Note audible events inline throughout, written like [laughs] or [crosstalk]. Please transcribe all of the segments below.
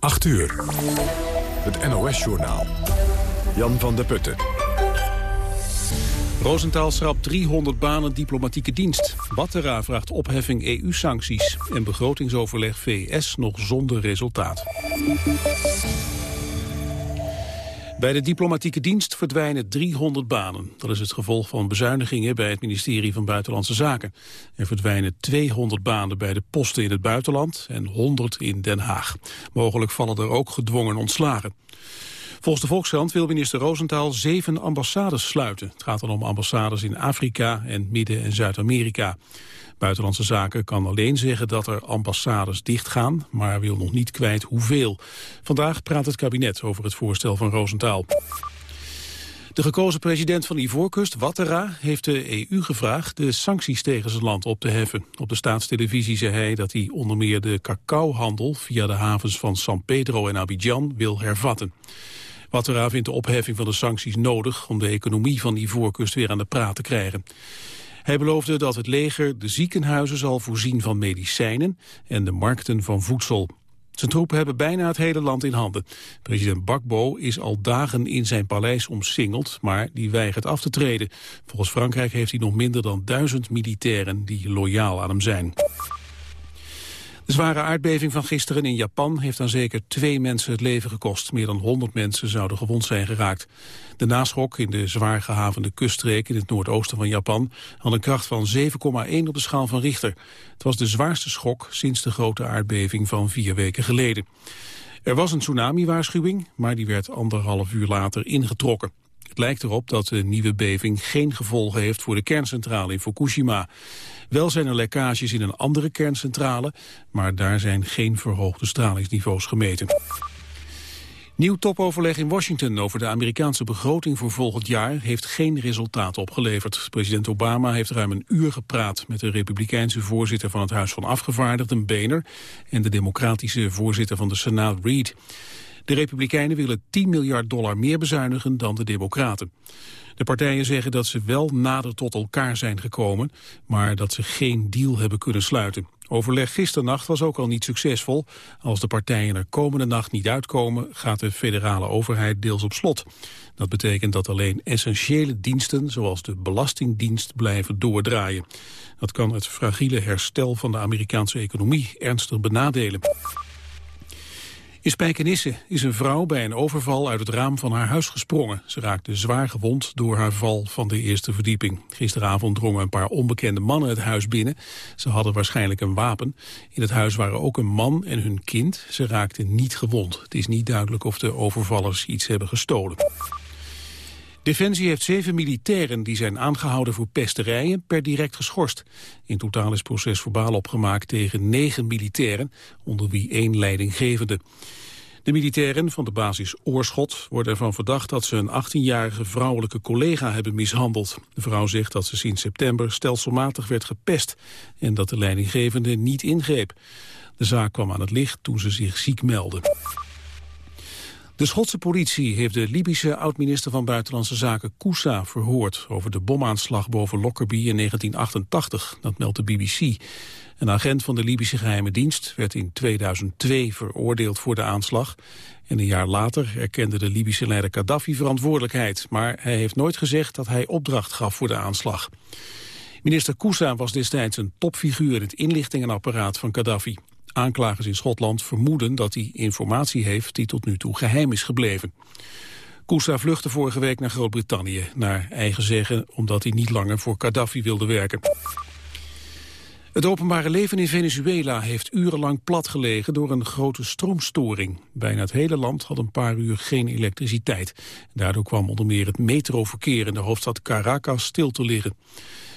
8 uur. Het NOS-journaal. Jan van der Putten. Roosentaal schrapt 300 banen diplomatieke dienst. Wattera vraagt opheffing EU-sancties. En begrotingsoverleg VS nog zonder resultaat. Bij de diplomatieke dienst verdwijnen 300 banen. Dat is het gevolg van bezuinigingen bij het ministerie van Buitenlandse Zaken. Er verdwijnen 200 banen bij de posten in het buitenland en 100 in Den Haag. Mogelijk vallen er ook gedwongen ontslagen. Volgens de Volkskrant wil minister Roosentaal zeven ambassades sluiten. Het gaat dan om ambassades in Afrika en Midden- en Zuid-Amerika. Buitenlandse Zaken kan alleen zeggen dat er ambassades dichtgaan, maar wil nog niet kwijt hoeveel. Vandaag praat het kabinet over het voorstel van Roosentaal. De gekozen president van Ivoorkust, Ouattara, heeft de EU gevraagd de sancties tegen zijn land op te heffen. Op de staatstelevisie zei hij dat hij onder meer de cacaohandel via de havens van San Pedro en Abidjan wil hervatten. Ouattara vindt de opheffing van de sancties nodig om de economie van Ivoorkust weer aan de praat te krijgen. Hij beloofde dat het leger de ziekenhuizen zal voorzien van medicijnen en de markten van voedsel. Zijn troepen hebben bijna het hele land in handen. President Bakbo is al dagen in zijn paleis omsingeld, maar die weigert af te treden. Volgens Frankrijk heeft hij nog minder dan duizend militairen die loyaal aan hem zijn. De zware aardbeving van gisteren in Japan heeft aan zeker twee mensen het leven gekost. Meer dan 100 mensen zouden gewond zijn geraakt. De naschok in de zwaar gehavende kuststreek in het noordoosten van Japan had een kracht van 7,1 op de schaal van Richter. Het was de zwaarste schok sinds de grote aardbeving van vier weken geleden. Er was een tsunami-waarschuwing, maar die werd anderhalf uur later ingetrokken. Het lijkt erop dat de nieuwe beving geen gevolgen heeft voor de kerncentrale in Fukushima. Wel zijn er lekkages in een andere kerncentrale, maar daar zijn geen verhoogde stralingsniveaus gemeten. Nieuw topoverleg in Washington over de Amerikaanse begroting voor volgend jaar heeft geen resultaat opgeleverd. President Obama heeft ruim een uur gepraat met de republikeinse voorzitter van het Huis van Afgevaardigden, Boehner, en de democratische voorzitter van de Senaat, Reid. De Republikeinen willen 10 miljard dollar meer bezuinigen dan de Democraten. De partijen zeggen dat ze wel nader tot elkaar zijn gekomen, maar dat ze geen deal hebben kunnen sluiten. Overleg gisternacht was ook al niet succesvol. Als de partijen er komende nacht niet uitkomen, gaat de federale overheid deels op slot. Dat betekent dat alleen essentiële diensten, zoals de Belastingdienst, blijven doordraaien. Dat kan het fragiele herstel van de Amerikaanse economie ernstig benadelen. In Spijkenisse is een vrouw bij een overval uit het raam van haar huis gesprongen. Ze raakte zwaar gewond door haar val van de eerste verdieping. Gisteravond drongen een paar onbekende mannen het huis binnen. Ze hadden waarschijnlijk een wapen. In het huis waren ook een man en hun kind. Ze raakten niet gewond. Het is niet duidelijk of de overvallers iets hebben gestolen. Defensie heeft zeven militairen die zijn aangehouden voor pesterijen per direct geschorst. In totaal is proces verbaal opgemaakt tegen negen militairen, onder wie één leidinggevende. De militairen van de basis Oorschot worden ervan verdacht dat ze een 18-jarige vrouwelijke collega hebben mishandeld. De vrouw zegt dat ze sinds september stelselmatig werd gepest en dat de leidinggevende niet ingreep. De zaak kwam aan het licht toen ze zich ziek meldde. De Schotse politie heeft de Libische oud-minister van Buitenlandse Zaken Koussa verhoord over de bomaanslag boven Lockerbie in 1988, dat meldt de BBC. Een agent van de Libische geheime dienst werd in 2002 veroordeeld voor de aanslag. En een jaar later erkende de Libische leider Gaddafi verantwoordelijkheid. Maar hij heeft nooit gezegd dat hij opdracht gaf voor de aanslag. Minister Koussa was destijds een topfiguur in het inlichtingenapparaat van Gaddafi. Aanklagers in Schotland vermoeden dat hij informatie heeft die tot nu toe geheim is gebleven. Koussa vluchtte vorige week naar Groot-Brittannië, naar eigen zeggen omdat hij niet langer voor Gaddafi wilde werken. Het openbare leven in Venezuela heeft urenlang platgelegen door een grote stroomstoring. Bijna het hele land had een paar uur geen elektriciteit. Daardoor kwam onder meer het metroverkeer in de hoofdstad Caracas stil te liggen.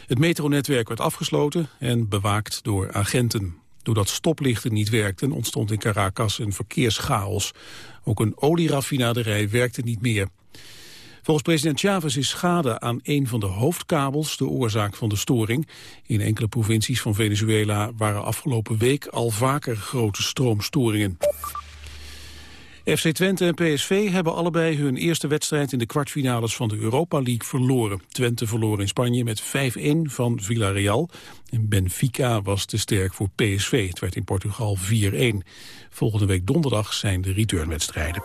Het metronetwerk werd afgesloten en bewaakt door agenten. Doordat stoplichten niet werkten ontstond in Caracas een verkeerschaos. Ook een olieraffinaderij werkte niet meer. Volgens president Chavez is schade aan een van de hoofdkabels de oorzaak van de storing. In enkele provincies van Venezuela waren afgelopen week al vaker grote stroomstoringen. FC Twente en PSV hebben allebei hun eerste wedstrijd in de kwartfinales van de Europa League verloren. Twente verloor in Spanje met 5-1 van Villarreal. En Benfica was te sterk voor PSV. Het werd in Portugal 4-1. Volgende week donderdag zijn de returnwedstrijden.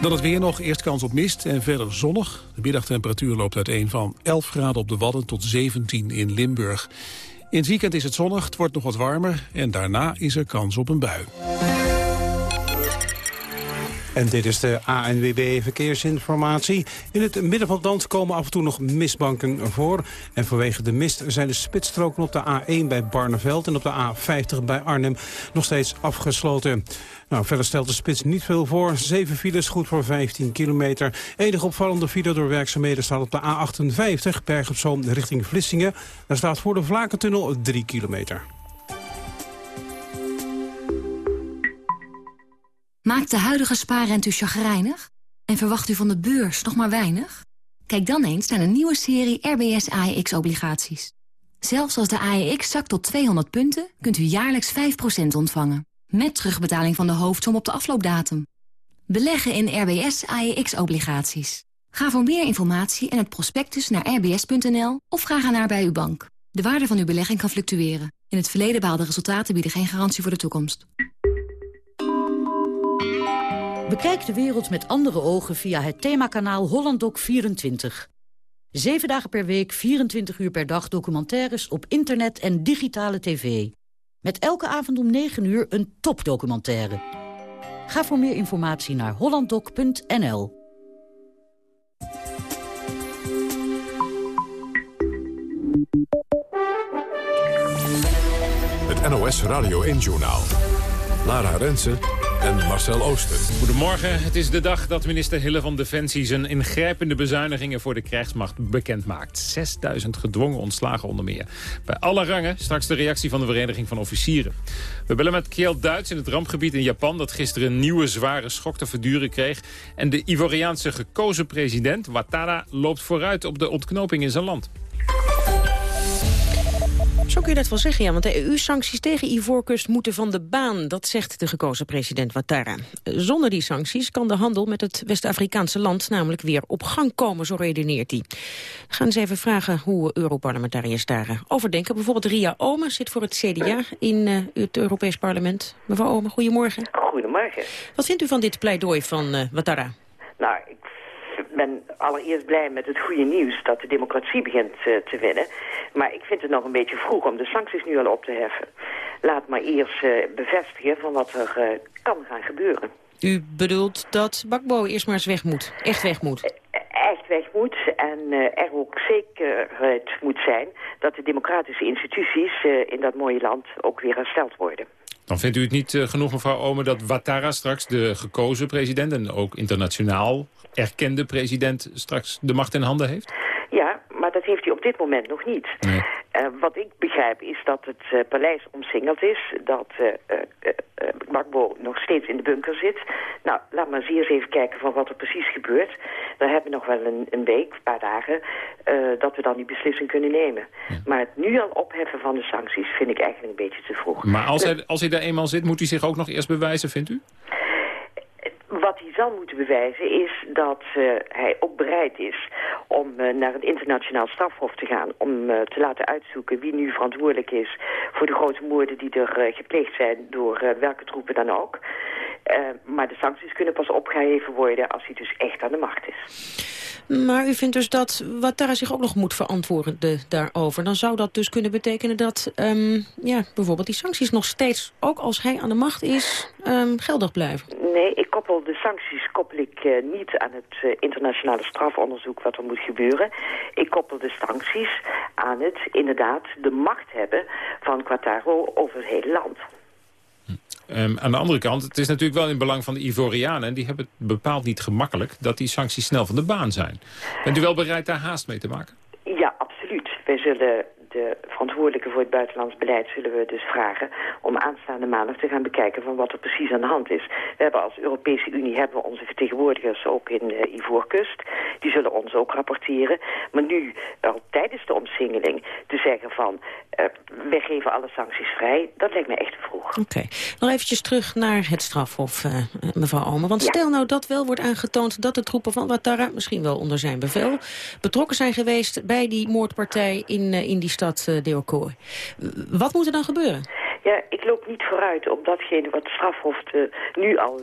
Dan het weer nog, eerst kans op mist en verder zonnig. De middagtemperatuur loopt uiteen van 11 graden op de Wadden tot 17 in Limburg. In het weekend is het zonnig, het wordt nog wat warmer en daarna is er kans op een bui. En dit is de ANWB Verkeersinformatie. In het midden van het land komen af en toe nog mistbanken voor. En vanwege de mist zijn de spitsstroken op de A1 bij Barneveld... en op de A50 bij Arnhem nog steeds afgesloten. Nou, verder stelt de spits niet veel voor. Zeven files, goed voor 15 kilometer. Enige opvallende file door werkzaamheden staat op de A58... Berg op richting Vlissingen. Daar staat voor de Vlakentunnel 3 kilometer. Maakt de huidige spaarrente u chagrijnig? En verwacht u van de beurs nog maar weinig? Kijk dan eens naar de nieuwe serie RBS AEX-obligaties. Zelfs als de AEX zakt tot 200 punten, kunt u jaarlijks 5% ontvangen. Met terugbetaling van de hoofdsom op de afloopdatum. Beleggen in RBS AEX-obligaties. Ga voor meer informatie en het prospectus naar rbs.nl of vraag ernaar bij uw bank. De waarde van uw belegging kan fluctueren. In het verleden behaalde resultaten bieden geen garantie voor de toekomst. Bekijk de wereld met andere ogen via het themakanaal HollandDoc24. Zeven dagen per week, 24 uur per dag documentaires op internet en digitale tv. Met elke avond om 9 uur een topdocumentaire. Ga voor meer informatie naar hollanddoc.nl. Het NOS Radio 1 Journaal. Lara Rensen en Marcel Ooster. Goedemorgen. Het is de dag dat minister Hille van Defensie... zijn ingrijpende bezuinigingen voor de krijgsmacht bekend maakt. 6000 gedwongen ontslagen onder meer. Bij alle rangen straks de reactie van de Vereniging van Officieren. We bellen met Kjeld Duits in het rampgebied in Japan... dat gisteren een nieuwe zware schok te verduren kreeg. En de Ivoriaanse gekozen president, Ouattara... loopt vooruit op de ontknoping in zijn land. Zo kun je dat wel zeggen, ja. Want de EU-sancties tegen Ivoorkust moeten van de baan. Dat zegt de gekozen president Ouattara. Zonder die sancties kan de handel met het West-Afrikaanse land... namelijk weer op gang komen, zo redeneert hij. We gaan eens even vragen hoe Europarlementariërs daarover denken. Bijvoorbeeld Ria Omen zit voor het CDA in uh, het Europees Parlement. Mevrouw Omen, goedemorgen. Goedemorgen. Wat vindt u van dit pleidooi van uh, Ouattara? Nou, ik ben allereerst blij met het goede nieuws dat de democratie begint uh, te winnen. Maar ik vind het nog een beetje vroeg om de sancties nu al op te heffen. Laat maar eerst uh, bevestigen van wat er uh, kan gaan gebeuren. U bedoelt dat Bakbo eerst maar eens weg moet, echt weg moet? Echt weg moet en er ook zekerheid moet zijn dat de democratische instituties in dat mooie land ook weer hersteld worden. Dan vindt u het niet genoeg, mevrouw Omen, dat Ouattara straks de gekozen president... en ook internationaal erkende president straks de macht in handen heeft? Ja, maar dat heeft hij op dit moment nog niet. Nee. Uh, wat ik begrijp is dat het uh, paleis omsingeld is, dat uh, Gbagbo nog steeds in de bunker zit. Nou, laat maar eens even kijken van wat er precies gebeurt. Dan hebben we nog wel een, een week, een paar dagen, dat we dan die beslissing kunnen nemen. Ja. Maar het nu al opheffen van de sancties vind ik eigenlijk een beetje te vroeg. Maar als hij, als hij daar eenmaal zit, moet hij zich ook nog eerst bewijzen, vindt u? Wat hij zal moeten bewijzen is dat uh, hij ook bereid is om uh, naar een internationaal strafhof te gaan. Om uh, te laten uitzoeken wie nu verantwoordelijk is voor de grote moorden die er gepleegd zijn door welke troepen dan ook. Maar de sancties kunnen pas opgeheven worden als hij dus echt aan de macht is. Maar u vindt dus dat Ouattara zich ook nog moet verantwoorden daarover. Dan zou dat dus kunnen betekenen dat um, ja, bijvoorbeeld die sancties nog steeds, ook als hij aan de macht is, um, geldig blijven. Nee, ik koppel de sancties koppel ik uh, niet aan het uh, internationale strafonderzoek wat er moet gebeuren. Ik koppel de sancties aan het inderdaad de macht hebben van Quattaro over het hele land. Um, aan de andere kant, het is natuurlijk wel in belang van de Ivorianen... en die hebben het bepaald niet gemakkelijk dat die sancties snel van de baan zijn. Bent u wel bereid daar haast mee te maken? Ja, absoluut. Wij zullen de verantwoordelijke voor het buitenlands beleid zullen we dus vragen om aanstaande maandag te gaan bekijken van wat er precies aan de hand is. We hebben als Europese Unie hebben we onze vertegenwoordigers ook in de Ivoorkust. Die zullen ons ook rapporteren. Maar nu, al tijdens de omsingeling, te zeggen van uh, wij geven alle sancties vrij, dat lijkt me echt vroeg. Oké, nog eventjes terug naar het strafhof, uh, mevrouw Omer. Want stel nou dat wel wordt aangetoond dat de troepen van Ouattara, misschien wel onder zijn bevel, betrokken zijn geweest bij die moordpartij in, uh, in die stad Deokoor. Wat moet er dan gebeuren? Ja, ik loop niet vooruit op datgene wat de strafhof nu al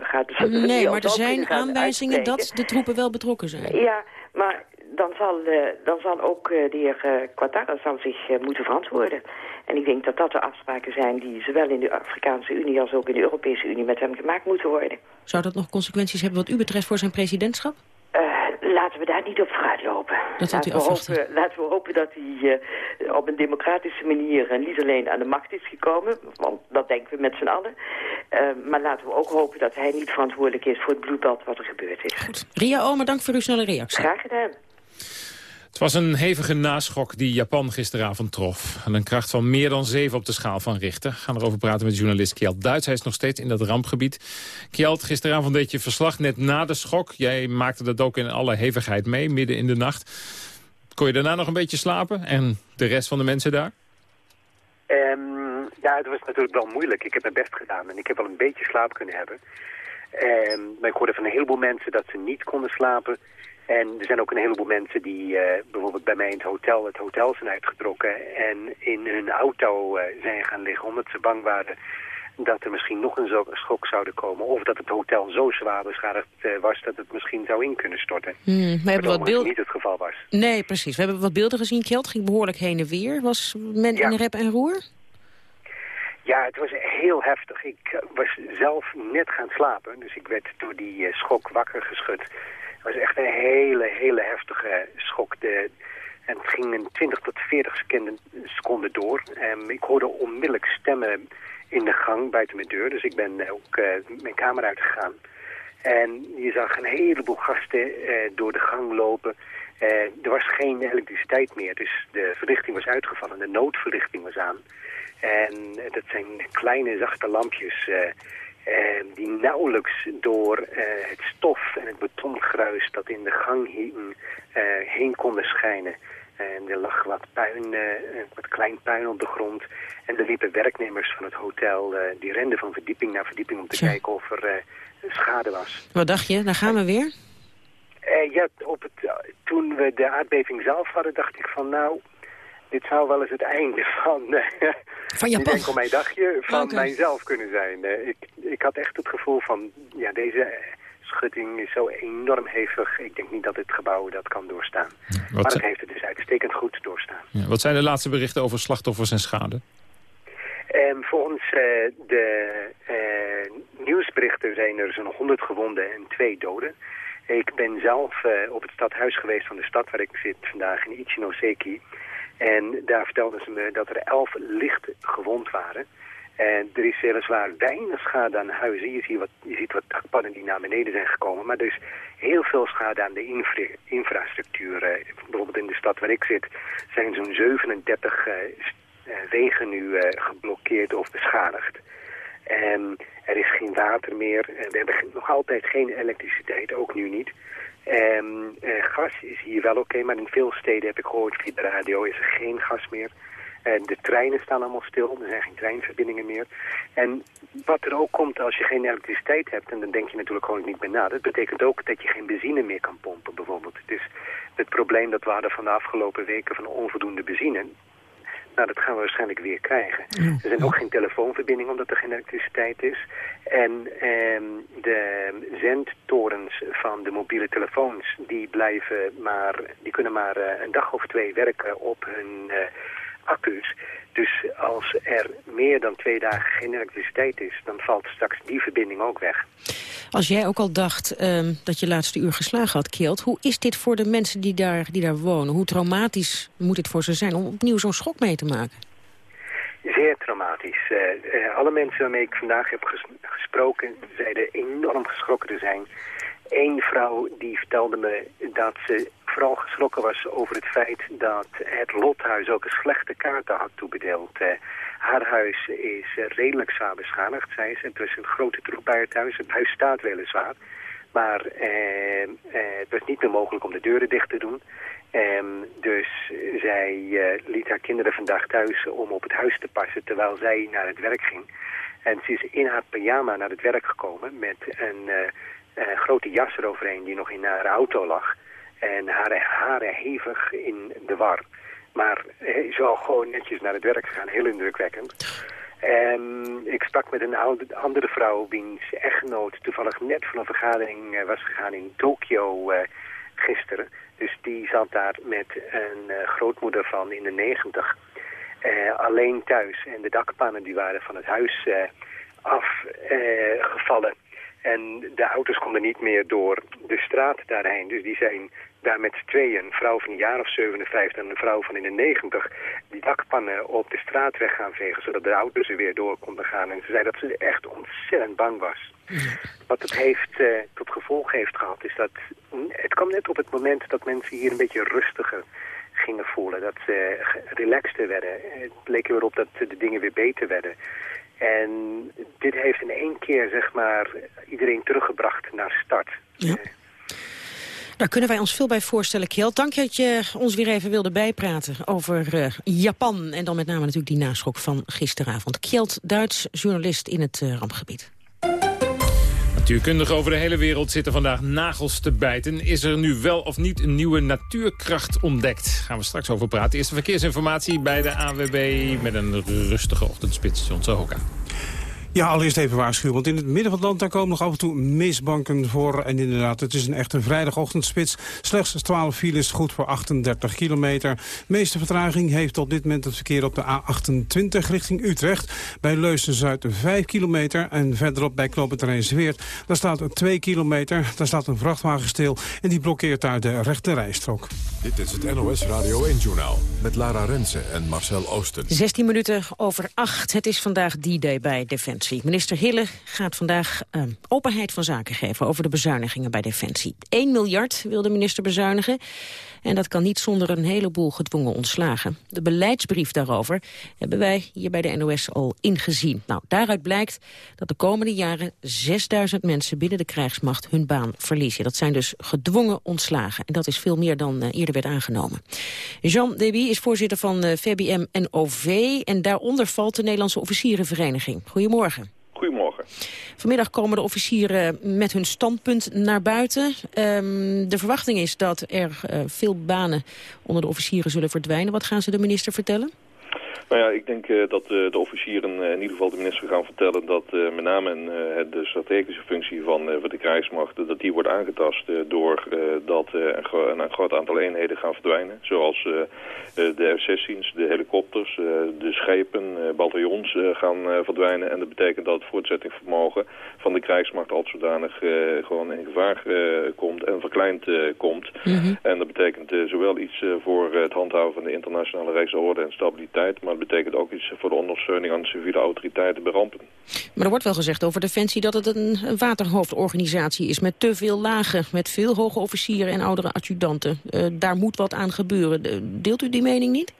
gaat... Nee, maar er zijn aanwijzingen dat de troepen wel betrokken zijn. Ja, maar dan zal, uh, dan zal ook uh, de heer Ouattara zal zich moeten verantwoorden. En ik denk dat dat de afspraken zijn die zowel in de Afrikaanse Unie als ook in de Europese Unie met hem gemaakt moeten worden. Zou dat nog consequenties hebben wat u betreft voor zijn presidentschap? Daar niet op vooruit lopen. Dat laten, we hopen, laten we hopen dat hij op een democratische manier niet alleen aan de macht is gekomen, want dat denken we met z'n allen. maar laten we ook hopen dat hij niet verantwoordelijk is voor het bloedbad wat er gebeurd is. Goed. Ria Omer, dank voor uw snelle reactie. Graag gedaan. Het was een hevige naschok die Japan gisteravond trof. En een kracht van meer dan zeven op de schaal van Richter. We gaan erover praten met journalist Kjeld Duits. Hij is nog steeds in dat rampgebied. Kjeld, gisteravond deed je verslag net na de schok. Jij maakte dat ook in alle hevigheid mee, midden in de nacht. Kon je daarna nog een beetje slapen? En de rest van de mensen daar? Um, ja, het was natuurlijk wel moeilijk. Ik heb mijn best gedaan en ik heb wel een beetje slaap kunnen hebben. Um, maar ik hoorde van een heleboel mensen dat ze niet konden slapen... En er zijn ook een heleboel mensen die uh, bijvoorbeeld bij mij in het hotel het hotel zijn uitgetrokken en in hun auto uh, zijn gaan liggen omdat ze bang waren dat er misschien nog een schok zou komen. Of dat het hotel zo zwaar beschadigd uh, was dat het misschien zou in kunnen storten. Hmm, we hebben wat beelden... niet het geval was. Nee, precies. We hebben wat beelden gezien. Kjeld ging behoorlijk heen en weer. Was men ja. in rep en roer? Ja, het was heel heftig. Ik was zelf net gaan slapen. Dus ik werd door die schok wakker geschud. Was echt een hele, hele heftige schok. De, en het ging in 20 tot 40 seconden, seconden door. En ik hoorde onmiddellijk stemmen in de gang buiten mijn deur. Dus ik ben ook uh, mijn kamer uitgegaan. En je zag een heleboel gasten uh, door de gang lopen. Er was geen elektriciteit meer, dus de verlichting was uitgevallen. De noodverlichting was aan. En dat zijn kleine, zachte lampjes die nauwelijks door uh, het stof en het betongruis dat in de gang hing, uh, heen konden schijnen. En er lag wat puin, wat klein puin op de grond. En er liepen werknemers van het hotel, die renden van verdieping naar verdieping om te kijken of er schade was. Wat dacht je? Daar gaan we weer? ja, op het, toen we de aardbeving zelf hadden, dacht ik van nou, dit zou wel eens het einde van, uh, [laughs] van Japan. Niet enkel mijn dagje, van okay. mijzelf kunnen zijn. Uh, ik, ik had echt het gevoel van, ja, deze schutting is zo enorm hevig. Ik denk niet dat het gebouw dat kan doorstaan. Maar het heeft het dus uitstekend goed doorstaan. Ja, wat zijn de laatste berichten over slachtoffers en schade? Um, volgens uh, de nieuwsberichten zijn er zo'n 100 gewonden en twee doden. Ik ben zelf op het stadhuis geweest van de stad waar ik zit vandaag in Ichinoseki. En daar vertelden ze me dat er elf licht gewond waren. En er is weliswaar weinig schade aan huizen. Je ziet, wat, je ziet wat dakpannen die naar beneden zijn gekomen. Maar er is heel veel schade aan de infra infrastructuur. Uh, bijvoorbeeld in de stad waar ik zit zijn zo'n 37 uh, wegen nu geblokkeerd of beschadigd. En er is geen water meer. we hebben nog altijd geen elektriciteit, ook nu niet. Um, gas is hier wel oké, maar in veel steden heb ik gehoord via de radio is er geen gas meer. En de treinen staan allemaal stil, er zijn geen treinverbindingen meer. En wat er ook komt als je geen elektriciteit hebt, en dan denk je natuurlijk gewoon niet meer na. Dat betekent ook dat je geen benzine meer kan pompen bijvoorbeeld. Dus het probleem dat we hadden van de afgelopen weken van onvoldoende benzine, nou, dat gaan we waarschijnlijk weer krijgen. Er zijn ook geen telefoonverbindingen omdat er geen elektriciteit is. En eh, de zendtorens van de mobiele telefoons, die, blijven maar, die kunnen maar uh, een dag of twee werken op hun uh, accu's. Dus als er meer dan twee dagen geen elektriciteit is, dan valt straks die verbinding ook weg. Als jij ook al dacht um, dat je laatste uur geslagen had, Kjeld... hoe is dit voor de mensen die daar, die daar wonen? Hoe traumatisch moet het voor ze zijn om opnieuw zo'n schok mee te maken? Zeer traumatisch. Uh, uh, alle mensen waarmee ik vandaag heb ges gesproken... zeiden enorm geschrokken te zijn. Eén vrouw die vertelde me dat ze vooral geschrokken was over het feit dat het lothuis ook een slechte kaarten had toebedeeld. haar huis is redelijk zwaar beschadigd. Er is een grote troep bij het huis. Het huis staat weliswaar. Maar het was niet meer mogelijk om de deuren dicht te doen. Um, dus zij liet haar kinderen vandaag thuis om op het huis te passen terwijl zij naar het werk ging. En ze is in haar pyjama naar het werk gekomen met een grote jas eroverheen die nog in haar auto lag. En haar haren hevig in de war. Maar ze is wel gewoon netjes naar het werk gegaan, heel indrukwekkend. Um, ik sprak met een oude, andere vrouw wiens echtgenoot toevallig net van een vergadering was gegaan in Tokio gisteren. Dus die zat daar met een grootmoeder van in de negentig. Alleen thuis. En de dakpannen die waren van het huis afgevallen. En de auto's konden niet meer door de straat daarheen. Dus die zijn daar met tweeën, een vrouw van een jaar of 57 en een vrouw van in de 90, die dakpannen op de straat weg gaan vegen, zodat de auto's er weer door konden gaan. En ze zei dat ze echt ontzettend bang was. Wat het heeft, uh, tot gevolg heeft gehad, is dat het kwam net op het moment dat mensen hier een beetje rustiger gingen voelen. Dat ze relaxter werden. Het leek erop dat de dingen weer beter werden. En dit heeft in één keer, zeg maar, iedereen teruggebracht naar start. Ja. Uh, daar kunnen wij ons veel bij voorstellen, Kjeld. Dank dat je ons weer even wilde bijpraten over uh, Japan. En dan met name natuurlijk die naschok van gisteravond. Kjeld, Duits journalist in het uh, rampgebied. Natuurkundigen over de hele wereld zitten vandaag nagels te bijten. Is er nu wel of niet een nieuwe natuurkracht ontdekt? Gaan we straks over praten. Eerste verkeersinformatie bij de AWB met een rustige ochtendspits. John Hoka. Ja, allereerst even waarschuwen, want in het midden van het land daar komen nog af en toe misbanken voor. En inderdaad, het is een echte vrijdagochtendspits. Slechts 12 files, goed voor 38 kilometer. De meeste vertraging heeft tot dit moment het verkeer op de A28 richting Utrecht. Bij Leusden-Zuid 5 kilometer en verderop bij Knoopend Zweert. Daar staat 2 kilometer, daar staat een vrachtwagen stil en die blokkeert daar de rechte rijstrook. Dit is het NOS Radio 1-journaal met Lara Rensen en Marcel Oosten. 16 minuten over 8. Het is vandaag die day bij Defensie. Minister Hille gaat vandaag uh, openheid van zaken geven over de bezuinigingen bij Defensie. 1 miljard wil de minister bezuinigen. En dat kan niet zonder een heleboel gedwongen ontslagen. De beleidsbrief daarover hebben wij hier bij de NOS al ingezien. Nou, daaruit blijkt dat de komende jaren 6000 mensen binnen de krijgsmacht hun baan verliezen. Dat zijn dus gedwongen ontslagen. En dat is veel meer dan uh, eerder werd aangenomen. Jean Deby is voorzitter van uh, VBM NOV en daaronder valt de Nederlandse Officierenvereniging. Goedemorgen. Vanmiddag komen de officieren met hun standpunt naar buiten. Um, de verwachting is dat er uh, veel banen onder de officieren zullen verdwijnen. Wat gaan ze de minister vertellen? Nou ja, ik denk uh, dat uh, de officieren uh, in ieder geval de minister gaan vertellen dat met name de strategische functie van, van de krijgsmacht, dat die wordt aangetast door dat een, een, groot aantal eenheden gaan verdwijnen. Zoals de F-16's, de helikopters, de schepen, bataljons gaan verdwijnen. En dat betekent dat het voortzettingsvermogen van de krijgsmacht al zodanig gewoon in gevaar komt en verkleind komt. Mm -hmm. En dat betekent zowel iets voor het handhaven van de internationale rechtsorde en stabiliteit, maar betekent ook iets voor de ondersteuning aan de civiele autoriteiten bij rampen. Maar er wordt wel gezegd over Defensie dat het een waterhoofdorganisatie is... met te veel lagen, met veel hoge officieren en oudere adjudanten. Uh, daar moet wat aan gebeuren. Deelt u die mening niet?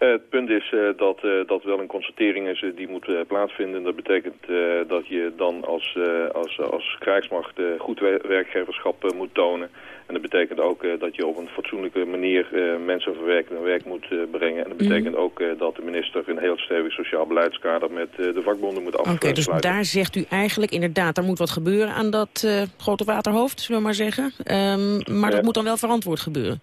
Uh, het punt is uh, dat uh, dat wel een constatering is die moet plaatsvinden. Dat betekent dat je dan als, als, als krijgsmacht goed werkgeverschap moet tonen. En dat betekent ook uh, dat je op een fatsoenlijke manier uh, mensen verwerken en werk moet uh, brengen. En dat betekent mm. ook dat de minister een heel stevig sociaal beleiidskader met de vakbonden moet afsluiten. Oké, dus daar zegt u eigenlijk inderdaad, er moet wat gebeuren aan dat grote waterhoofd, zullen we maar zeggen. Um, maar dat moet dan wel verantwoord gebeuren.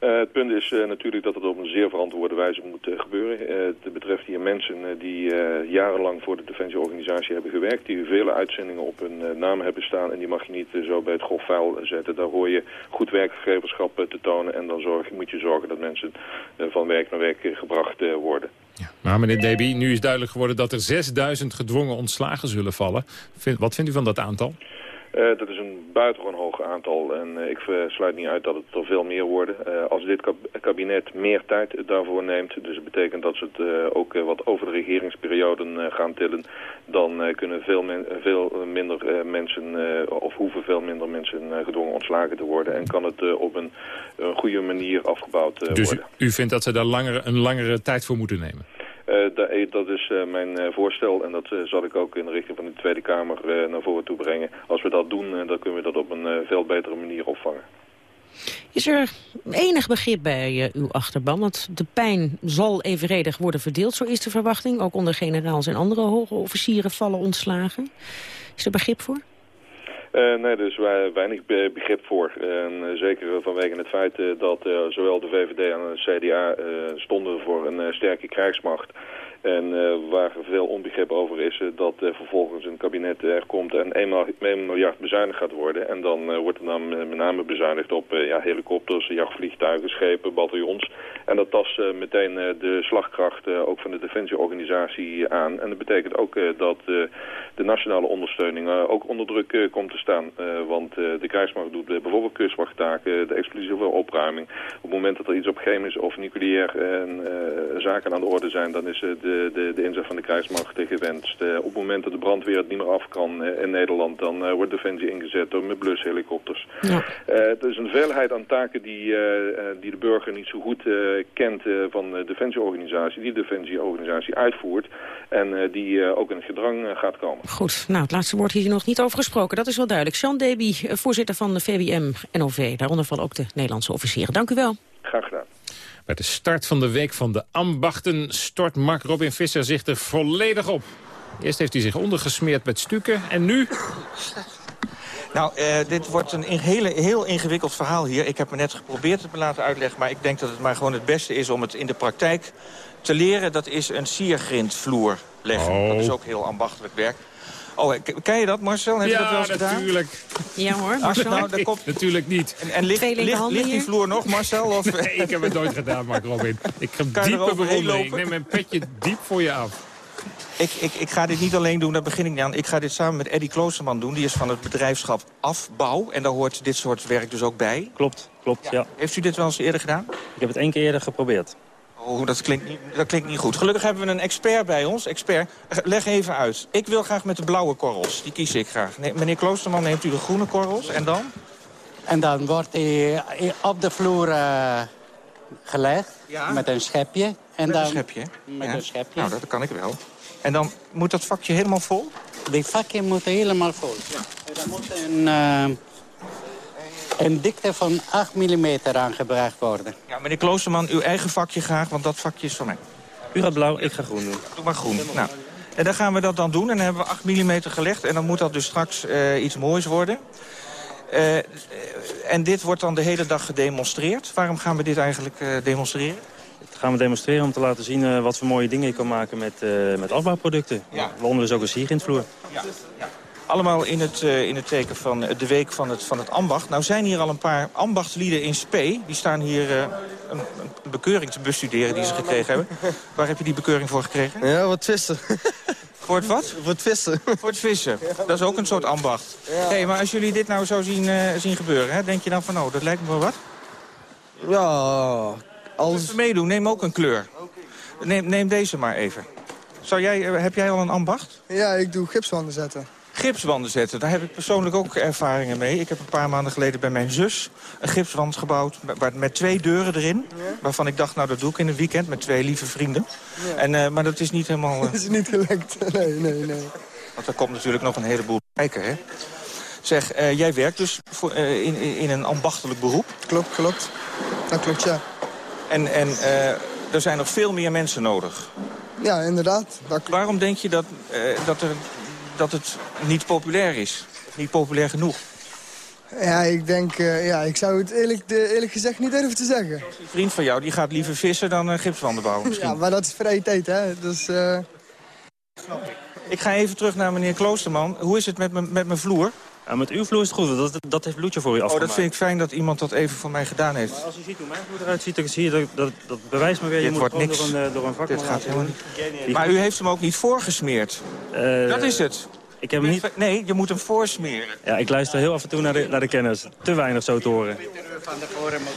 Uh, het punt is uh, natuurlijk dat het op een zeer verantwoorde wijze moet uh, gebeuren. het betreft hier mensen die jarenlang voor de Defensieorganisatie hebben gewerkt... die vele uitzendingen op hun naam hebben staan... en die mag je niet zo bij het grof vuil zetten. Daar hoor je goed werkgeverschap te tonen... en dan zorg, moet je zorgen dat mensen van werk naar werk gebracht worden. Ja. Maar meneer Deby, nu is duidelijk geworden dat er 6000 gedwongen ontslagen zullen vallen. Wat vindt u van dat aantal? Uh, dat is een buitengewoon hoog aantal en uh, ik sluit niet uit dat het er veel meer worden. Uh, als dit kab kabinet meer tijd daarvoor neemt, dus het betekent dat ze het ook wat over de regeringsperioden gaan tillen, dan kunnen veel, men veel minder mensen, of hoeven veel minder mensen gedwongen ontslagen te worden en kan het op een, goede manier afgebouwd dus worden. Dus u vindt dat ze daar langer, een langere tijd voor moeten nemen? Uh, dat is uh, mijn voorstel en dat zal ik ook in de richting van de Tweede Kamer naar voren toe brengen. Als we dat doen, dan kunnen we dat op een veel betere manier opvangen. Is er enig begrip bij uw achterban? Want de pijn zal evenredig worden verdeeld, zo is de verwachting. Ook onder generaals en andere hoge officieren vallen ontslagen. Is er begrip voor? Uh, nee, dus wij weinig begrip voor. En zeker vanwege het feit dat zowel de VVD en de CDA stonden voor een sterke krijgsmacht. En uh, waar veel onbegrip over is uh, dat uh, vervolgens een kabinet er komt en 1 miljard bezuinigd gaat worden. En dan wordt er dan met name bezuinigd op ja, helikopters, jachtvliegtuigen, schepen, bataljons. En dat tast meteen de slagkracht ook van de defensieorganisatie aan. En dat betekent ook dat de nationale ondersteuning ook onder druk komt te staan. want de krijgsmacht doet bijvoorbeeld kustwachttaken, de explosieve opruiming. Op het moment dat er iets op chemisch of nucleair zaken aan de orde zijn, dan is de de, de inzet van de krijgsmacht gewenst. Op het moment dat de brandweer het niet meer af kan uh, in Nederland... dan uh, wordt Defensie ingezet door met blushelikopters. Ja. het is een veelheid aan taken die, die de burger niet zo goed kent... van de Defensieorganisatie, die de Defensieorganisatie uitvoert... en die ook in het gedrang gaat komen. Goed, nou het laatste woord hier nog niet over gesproken. Dat is wel duidelijk. Jean Deby, voorzitter van de VWM-NOV. Daaronder vallen ook de Nederlandse officieren. Dank u wel. Graag gedaan. Bij de start van de week van de ambachten stort Mark Robin Visser zich er volledig op. Eerst heeft hij zich ondergesmeerd met stukken en nu... Nou, uh, dit wordt een hele, heel ingewikkeld verhaal hier. Ik heb me net geprobeerd het te laten uitleggen... maar ik denk dat het maar gewoon het beste is om het in de praktijk te leren. Dat is een siergrindvloer leggen. Oh. Dat is ook heel ambachtelijk werk. Oh, ken je dat, Marcel? Heb ja, je dat wel eens gedaan? natuurlijk. Ja hoor, Marcel. [laughs] Nou, komt... natuurlijk niet. En, en ligt, ligt, ligt, die vloer nog, Marcel? Of... nee, ik heb het nooit gedaan, Mark Robin. Ik heb diepe bewondering. Ik neem mijn petje diep voor je af. Ik, ik, ik ga dit niet alleen doen, daar begin ik niet aan. Ik ga dit samen met Eddie Kloosterman doen. Die is van het bedrijfschap Afbouw. En daar hoort dit soort werk dus ook bij. Klopt, klopt, ja. ja. Heeft u dit wel eens eerder gedaan? Ik heb het één keer eerder geprobeerd. Oh, dat klinkt, niet, dat klinkt niet goed. Gelukkig hebben we een expert bij ons. Expert, leg even uit. Ik wil graag met de blauwe korrels. Die kies ik graag. Nee, meneer Kloosterman, neemt u de groene korrels. En dan? En dan wordt hij op de vloer uh, gelegd. Ja? Met een schepje. En met dan, een schepje? Met een schepje. Nou, dat kan ik wel. En dan moet dat vakje helemaal vol? Dit vakje moet helemaal vol. Ja. En dan moet een... Uh, een dikte van 8 mm aangebracht worden. Ja, meneer Kloosterman, uw eigen vakje graag, want dat vakje is van mij. U gaat blauw, ik ga groen doen. Doe maar groen. Nou, en dan gaan we dat dan doen en dan hebben we 8 mm gelegd... en dan moet dat dus straks uh, iets moois worden. Uh, en dit wordt dan de hele dag gedemonstreerd. Waarom gaan we dit eigenlijk uh, demonstreren? Dat gaan we demonstreren om te laten zien wat voor mooie dingen je kan maken met, met afbouwproducten. Ja. Waaronder dus ook een siergrindvloer. Ja. ja. Allemaal in het, uh, in het teken van de week van het, van het ambacht. Nou zijn hier al een paar ambachtslieden in spe. Die staan hier uh, een, een, bekeuring te bestuderen die ze gekregen hebben. Waar heb je die bekeuring voor gekregen? Ja, wat vissen. Voor het wat? Voor het vissen. Voor het vissen. Dat is ook een soort ambacht. Ja. hey, maar als jullie dit nou zo zien, uh, zien gebeuren, hè, denk je dan van, oh, dat lijkt me wel wat? Ja, als... Even meedoen, neem ook een kleur. Neem, neem deze maar even. Zou jij, heb jij al een ambacht? Ja, ik doe gipswanden zetten. Gipswanden zetten, daar heb ik persoonlijk ook ervaringen mee. Ik heb een paar maanden geleden bij mijn zus een gipswand gebouwd... met twee deuren erin, waarvan ik dacht, nou dat doe ik in een weekend... met twee lieve vrienden. Ja. En, uh, maar dat is niet helemaal... Uh... [laughs] Dat is niet gelekt, [laughs] nee, nee, nee. Want er komt natuurlijk nog een heleboel kijken, hè? Zeg, uh, jij werkt dus voor, in, in een ambachtelijk beroep? Klopt, klopt. Dat klopt, ja. En, en er zijn nog veel meer mensen nodig? Ja, inderdaad. Waarom denk je dat, dat er dat het niet populair is. Niet populair genoeg. Ja, ik denk, uh, ja, ik zou het eerlijk, de, eerlijk gezegd niet durven te zeggen. Een vriend van jou, die gaat liever vissen dan uh, gipswanden bouwen [laughs] misschien. Ja, maar dat is vrije tijd, hè. Dus, uh... Ik ga even terug naar meneer Kloosterman. Hoe is het met, met mijn vloer? Ja, met uw vloer is het goed, dat, dat heeft bloedje voor u afgemaakt. Oh, dat vind ik fijn dat iemand dat even voor mij gedaan heeft. Maar als u ziet hoe mijn vloer eruit ziet, dan zie je dat, dat, dat bewijst me weer. Je Dit wordt niks. Door een, door een vakman Dit gaat helemaal niet. Maar u heeft hem ook niet voorgesmeerd. Uh, dat is het. Ik heb hem niet... Nee, je moet hem voorsmeren. Ja, ik luister heel af en toe naar de, naar de kennis. Te weinig zo te horen.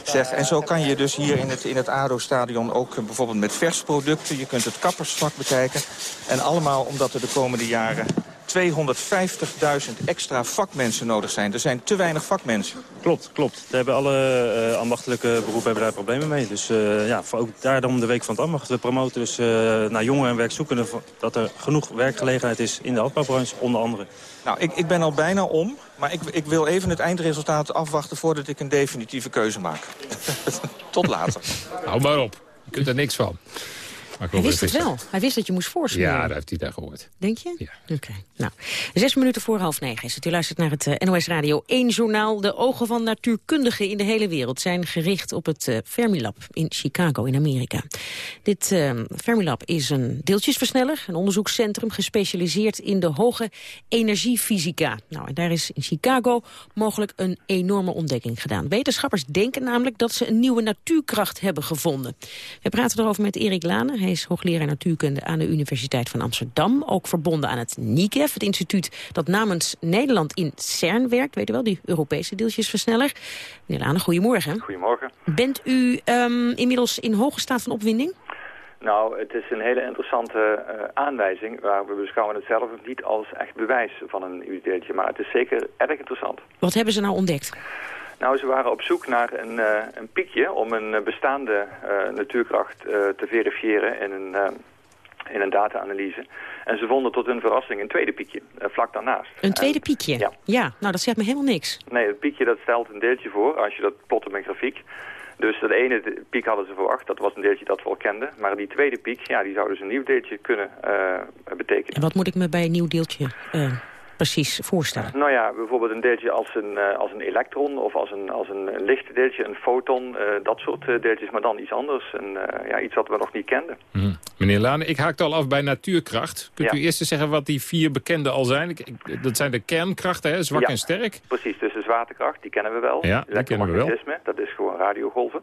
Zeg, en zo kan je dus hier in het, in het ADO-stadion ook eh, bijvoorbeeld met versproducten... je kunt het kappersvak bekijken. En allemaal omdat er de komende jaren 250.000 extra vakmensen nodig zijn. Er zijn te weinig vakmensen. Klopt, klopt. We hebben alle uh, ambachtelijke beroepen hebben daar problemen mee. Dus uh, ja, ook daarom de Week van het Ambacht. We promoten dus uh, naar jongeren en werkzoekenden... dat er genoeg werkgelegenheid is in de afbouwbranche, onder andere. Nou, ik, ik ben al bijna om, maar ik, ik wil even het eindresultaat afwachten... voordat ik een definitieve keuze maak. [laughs] Tot later. Hou maar op. Je kunt er niks van. Hij wist het wel. Hij wist dat je moest voorsmeren. Ja, dat heeft hij daar gehoord. Denk je? Ja. Oké. Nou, zes minuten voor half negen is het. U luistert naar het uh, NOS Radio 1 journaal. De ogen van natuurkundigen in de hele wereld zijn gericht op het uh, Fermilab in Chicago in Amerika. Dit uh, Fermilab is een deeltjesversneller, een onderzoekscentrum gespecialiseerd in de hoge energiefysica. Nou, en daar is in Chicago mogelijk een enorme ontdekking gedaan. Wetenschappers denken namelijk dat ze een nieuwe natuurkracht hebben gevonden. We praten erover met Erik Lane. Hij is hoogleraar natuurkunde aan de Universiteit van Amsterdam. Ook verbonden aan het NICEF, het instituut dat namens Nederland in CERN werkt. Weet u wel, die Europese deeltjesversneller. Meneer Lane, goedemorgen. Goedemorgen. Bent u um, inmiddels in hoge staat van opwinding? Nou, het is een hele interessante uh, aanwijzing. Waar we beschouwen het zelf niet als echt bewijs van een deeltje. Maar het is zeker erg interessant. Wat hebben ze nou ontdekt? Nou, ze waren op zoek naar een, uh, een piekje om een bestaande uh, natuurkracht uh, te verifiëren in een, in een data-analyse. En ze vonden tot hun verrassing een tweede piekje, vlak daarnaast. Een tweede piekje? Ja. ja. Nou, dat zegt me helemaal niks. Nee, het piekje dat stelt een deeltje voor, als je dat plot op een grafiek. Dus dat ene piek hadden ze verwacht, dat was een deeltje dat we al kenden. Maar die tweede piek, ja, die zou dus een nieuw deeltje kunnen betekenen. En wat moet ik me bij een nieuw deeltje precies voorstellen? Nou ja, bijvoorbeeld een deeltje als een, uh, als een elektron of als een, als een, een licht deeltje, een foton, uh, dat soort uh, deeltjes, maar dan iets anders. En, ja, iets wat we nog niet kenden. Mm. Meneer Lane, ik haakte al af bij natuurkracht. Kunt Ja. u eerst eens zeggen wat die vier bekende al zijn? Ik- ik- Dat zijn de kernkrachten, hè? zwak Ja. en sterk. Precies, dus de zwaartekracht, die kennen we wel. Ja, die kennen we wel. Dat is gewoon radiogolven.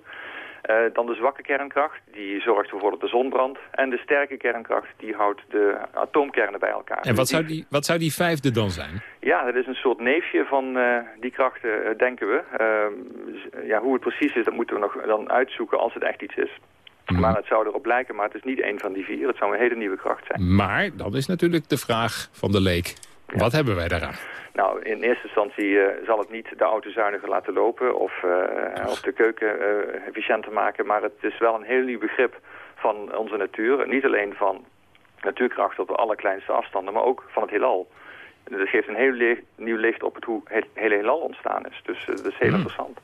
Eh, dan de zwakke kernkracht, die zorgt ervoor dat de zon brandt. En de sterke kernkracht, die houdt de atoomkernen bij elkaar. En wat Dus zou, die, wat zou die vijfde dan zijn? Ja, dat is een soort neefje van eh, die krachten, eh, denken we. Ehm, ja, hoe het precies is, dat moeten we nog dan uitzoeken als het echt iets is. Mhm. Maar het zou erop lijken, maar het is niet één van die vier. Het zou een hele nieuwe kracht zijn. Maar dan is natuurlijk de vraag van de leek. Wat hebben wij daaraan? Nou, in eerste instantie eh, zal het niet de auto zuiniger laten lopen of, eh, of de keuken eh, efficiënter maken. Maar het is wel een heel nieuw begrip van onze natuur. Niet alleen van natuurkracht op de allerkleinste afstanden, maar ook van het heelal. En Dat geeft een heel nieuw licht op het hoe het hele heelal ontstaan is. Dus dat is heel Hmm. interessant.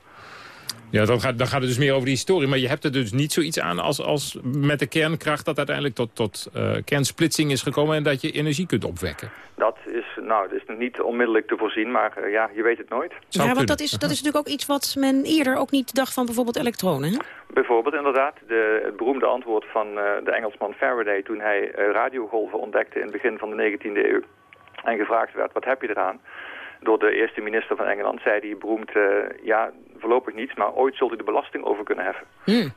Ja, dan gaat, dan gaat het dus meer over die historie. Maar je hebt er dus niet zoiets aan als, als met de kernkracht... dat uiteindelijk tot, tot kernsplitsing is gekomen... en dat je energie kunt opwekken. Dat nou, dat is niet onmiddellijk te voorzien, maar eh, ja, je weet het nooit. ja, want dat is, dat is natuurlijk ook iets wat men eerder ook niet dacht van bijvoorbeeld elektronen. Hè? Bijvoorbeeld inderdaad de, het beroemde antwoord van eh, de Engelsman Faraday... toen hij eh, radiogolven ontdekte in het begin van de 19e eeuw... en gevraagd werd, wat heb je eraan? Door de eerste minister van Engeland zei hij beroemd... eh, ja, voorlopig niets, maar ooit zult u de belasting over kunnen heffen. Hm.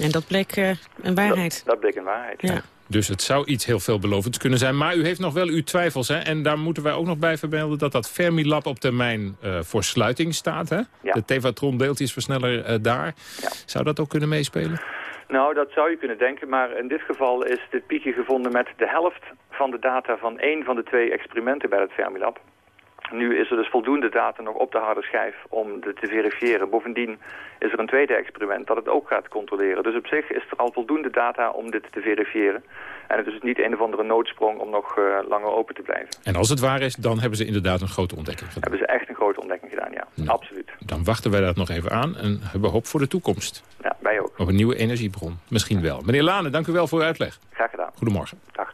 En dat bleek eh, een waarheid. Dat, dat bleek een waarheid, ja. Dus het zou iets heel veelbelovends kunnen zijn. Maar u heeft nog wel uw twijfels. Hè? En daar moeten wij ook nog bij vermelden... dat dat Fermilab op termijn eh, voor sluiting staat. Hè? Ja. De Tevatron deeltjesversneller eh, daar. Zou dat ook kunnen meespelen? Nou, dat zou je kunnen denken, maar in dit geval is dit piekje gevonden met de helft van de data van één van de twee experimenten bij het Fermilab. Nu is er dus voldoende data nog op de harde schijf om dit te verifiëren. Bovendien is er een tweede experiment dat het ook gaat controleren. Dus op zich is er al voldoende data om dit te verifiëren. En het is niet een of andere noodsprong om nog eh, langer open te blijven. En als het waar is, dan hebben ze inderdaad een grote ontdekking gedaan. Hebben ze echt een grote ontdekking gedaan, ja. Absoluut. Dan wachten wij dat nog even aan en hebben hoop voor de toekomst. Ja, wij ook. Op een nieuwe energiebron. Misschien wel. Meneer Lane, dank u wel voor uw uitleg. Graag gedaan. Goedemorgen. Dag.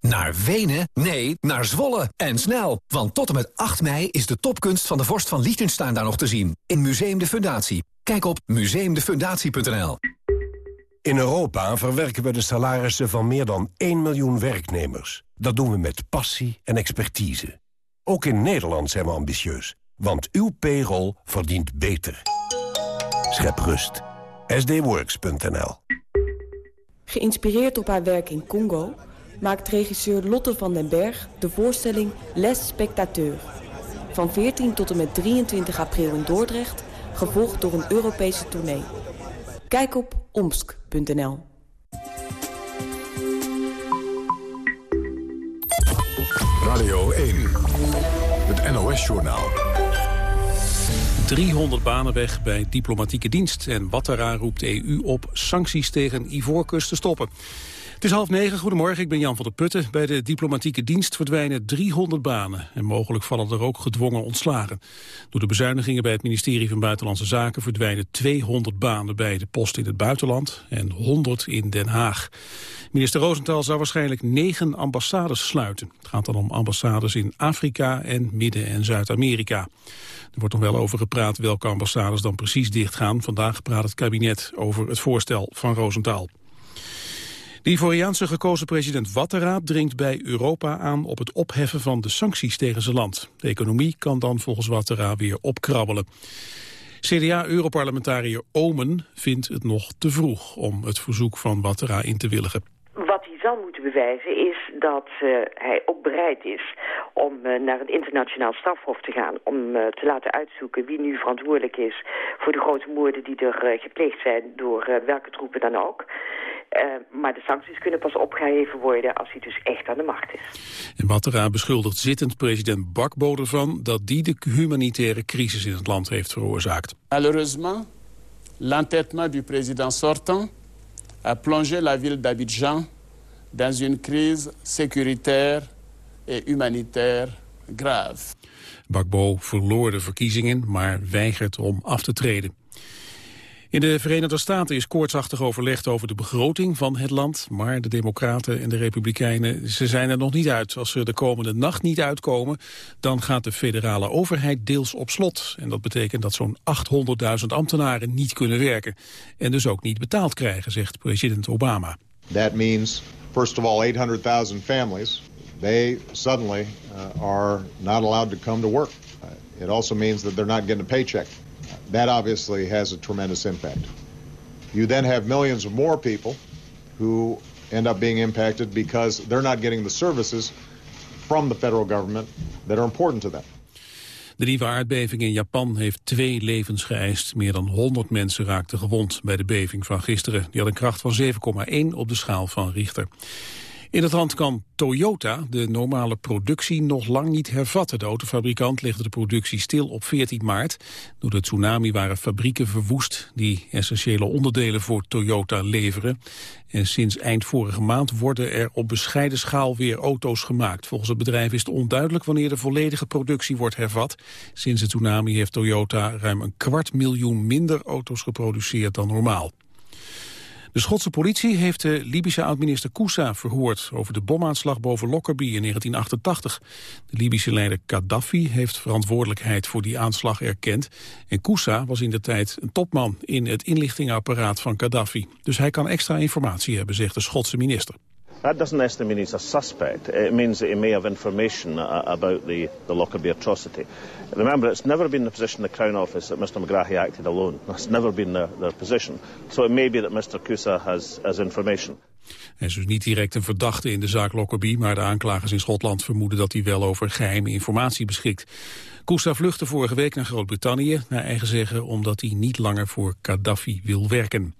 Naar Wenen? Nee, naar Zwolle. En snel, want tot en met 8 mei is de topkunst van de vorst van Liechtenstein daar nog te zien. In Museum de Fundatie. Kijk op museumdefundatie.nl. In Europa verwerken we de salarissen van meer dan 1 miljoen werknemers. Dat doen we met passie en expertise. Ook in Nederland zijn we ambitieus. Want uw payroll verdient beter. Schep rust. sdworks.nl Geïnspireerd op haar werk in Congo... maakt regisseur Lotte van den Berg de voorstelling Les Spectateurs. Van 14 tot en met 23 april in Dordrecht... gevolgd door een Europese tournee. Kijk op omsk.nl. Radio 1, het NOS-journaal. 300 banen weg bij diplomatieke dienst. En Wattera roept de EU op sancties tegen Ivoorkust te stoppen. Het is half negen, goedemorgen, ik ben Jan van der Putten. Bij de diplomatieke dienst verdwijnen 300 banen. En mogelijk vallen er ook gedwongen ontslagen. Door de bezuinigingen bij het ministerie van Buitenlandse Zaken... verdwijnen 200 banen bij de post in het buitenland en 100 in Den Haag. Minister Rosenthal zou waarschijnlijk negen ambassades sluiten. Het gaat dan om ambassades in Afrika en Midden- en Zuid-Amerika. Er wordt nog wel over gepraat welke ambassades dan precies dichtgaan. Vandaag praat het kabinet over het voorstel van Rosenthal. De Ivoriaanse gekozen president Ouattara dringt bij Europa aan op het opheffen van de sancties tegen zijn land. De economie kan dan volgens Ouattara weer opkrabbelen. CDA-europarlementariër Omen vindt het nog te vroeg om het verzoek van Ouattara in te willigen. Wat hij zal moeten bewijzen is dat uh, hij ook bereid is om uh, naar een internationaal strafhof te gaan... om uh, te laten uitzoeken wie nu verantwoordelijk is voor de grote moorden die er gepleegd zijn door welke troepen dan ook. Maar de sancties kunnen pas opgeheven worden als hij dus echt aan de macht is. En Ouattara beschuldigt zittend president Bakbo ervan dat die de humanitaire crisis in het land heeft veroorzaakt. Malheureusement, l'entêtement du président sortant a plongé la ville d'Abidjan dans une crise sécuritaire et humanitaire grave. Bakbo verloor de verkiezingen, maar weigert om af te treden. In de Verenigde Staten is koortsachtig overlegd over de begroting van het land. Maar de Democraten en de Republikeinen ze zijn er nog niet uit. Als ze de komende nacht niet uitkomen, dan gaat de federale overheid deels op slot. En dat betekent dat zo'n 800.000 ambtenaren niet kunnen werken. En dus ook niet betaald krijgen, zegt president Obama. That means, first of all, 800,000 families. They suddenly uh, are not allowed to come to work. Uh, it also means that they're not getting a paycheck. That obviously has a tremendous impact. You then have millions of more people who end up being impacted because they're not getting the services from the federal government that are important to them. De nieuwe aardbeving in Japan heeft twee levens geëist. Meer dan 100 mensen raakten gewond bij de beving van gisteren. Die had een kracht van 7,1 op de schaal van Richter. In het land kan Toyota de normale productie nog lang niet hervatten. De autofabrikant legde de productie stil op 14 maart. Door de tsunami waren fabrieken verwoest die essentiële onderdelen voor Toyota leveren. En sinds eind vorige maand worden er op bescheiden schaal weer auto's gemaakt. Volgens het bedrijf is het onduidelijk wanneer de volledige productie wordt hervat. Sinds de tsunami heeft Toyota ruim een kwart miljoen minder auto's geproduceerd dan normaal. De Schotse politie heeft de Libische oud-minister Koussa verhoord over de bomaanslag boven Lockerbie in 1988. De Libische leider Gaddafi heeft verantwoordelijkheid voor die aanslag erkend. En Koussa was in de tijd een topman in het inlichtingapparaat van Gaddafi. Dus hij kan extra informatie hebben, zegt de Schotse minister. That doesn't mean he's a suspect. It means that he may have information uh, about the, the Lockerbie atrocity. Remember, it's never been the position of the Crown Office that Mr McGrahy acted alone. That's never been their, their position. So it may be that Mr Kusa has, has information. Hij is dus niet direct een verdachte in de zaak Lockerbie... maar de aanklagers in Schotland vermoeden dat hij wel over geheime informatie beschikt. Kousa vluchtte vorige week naar Groot-Brittannië, naar eigen zeggen... omdat hij niet langer voor Gaddafi wil werken.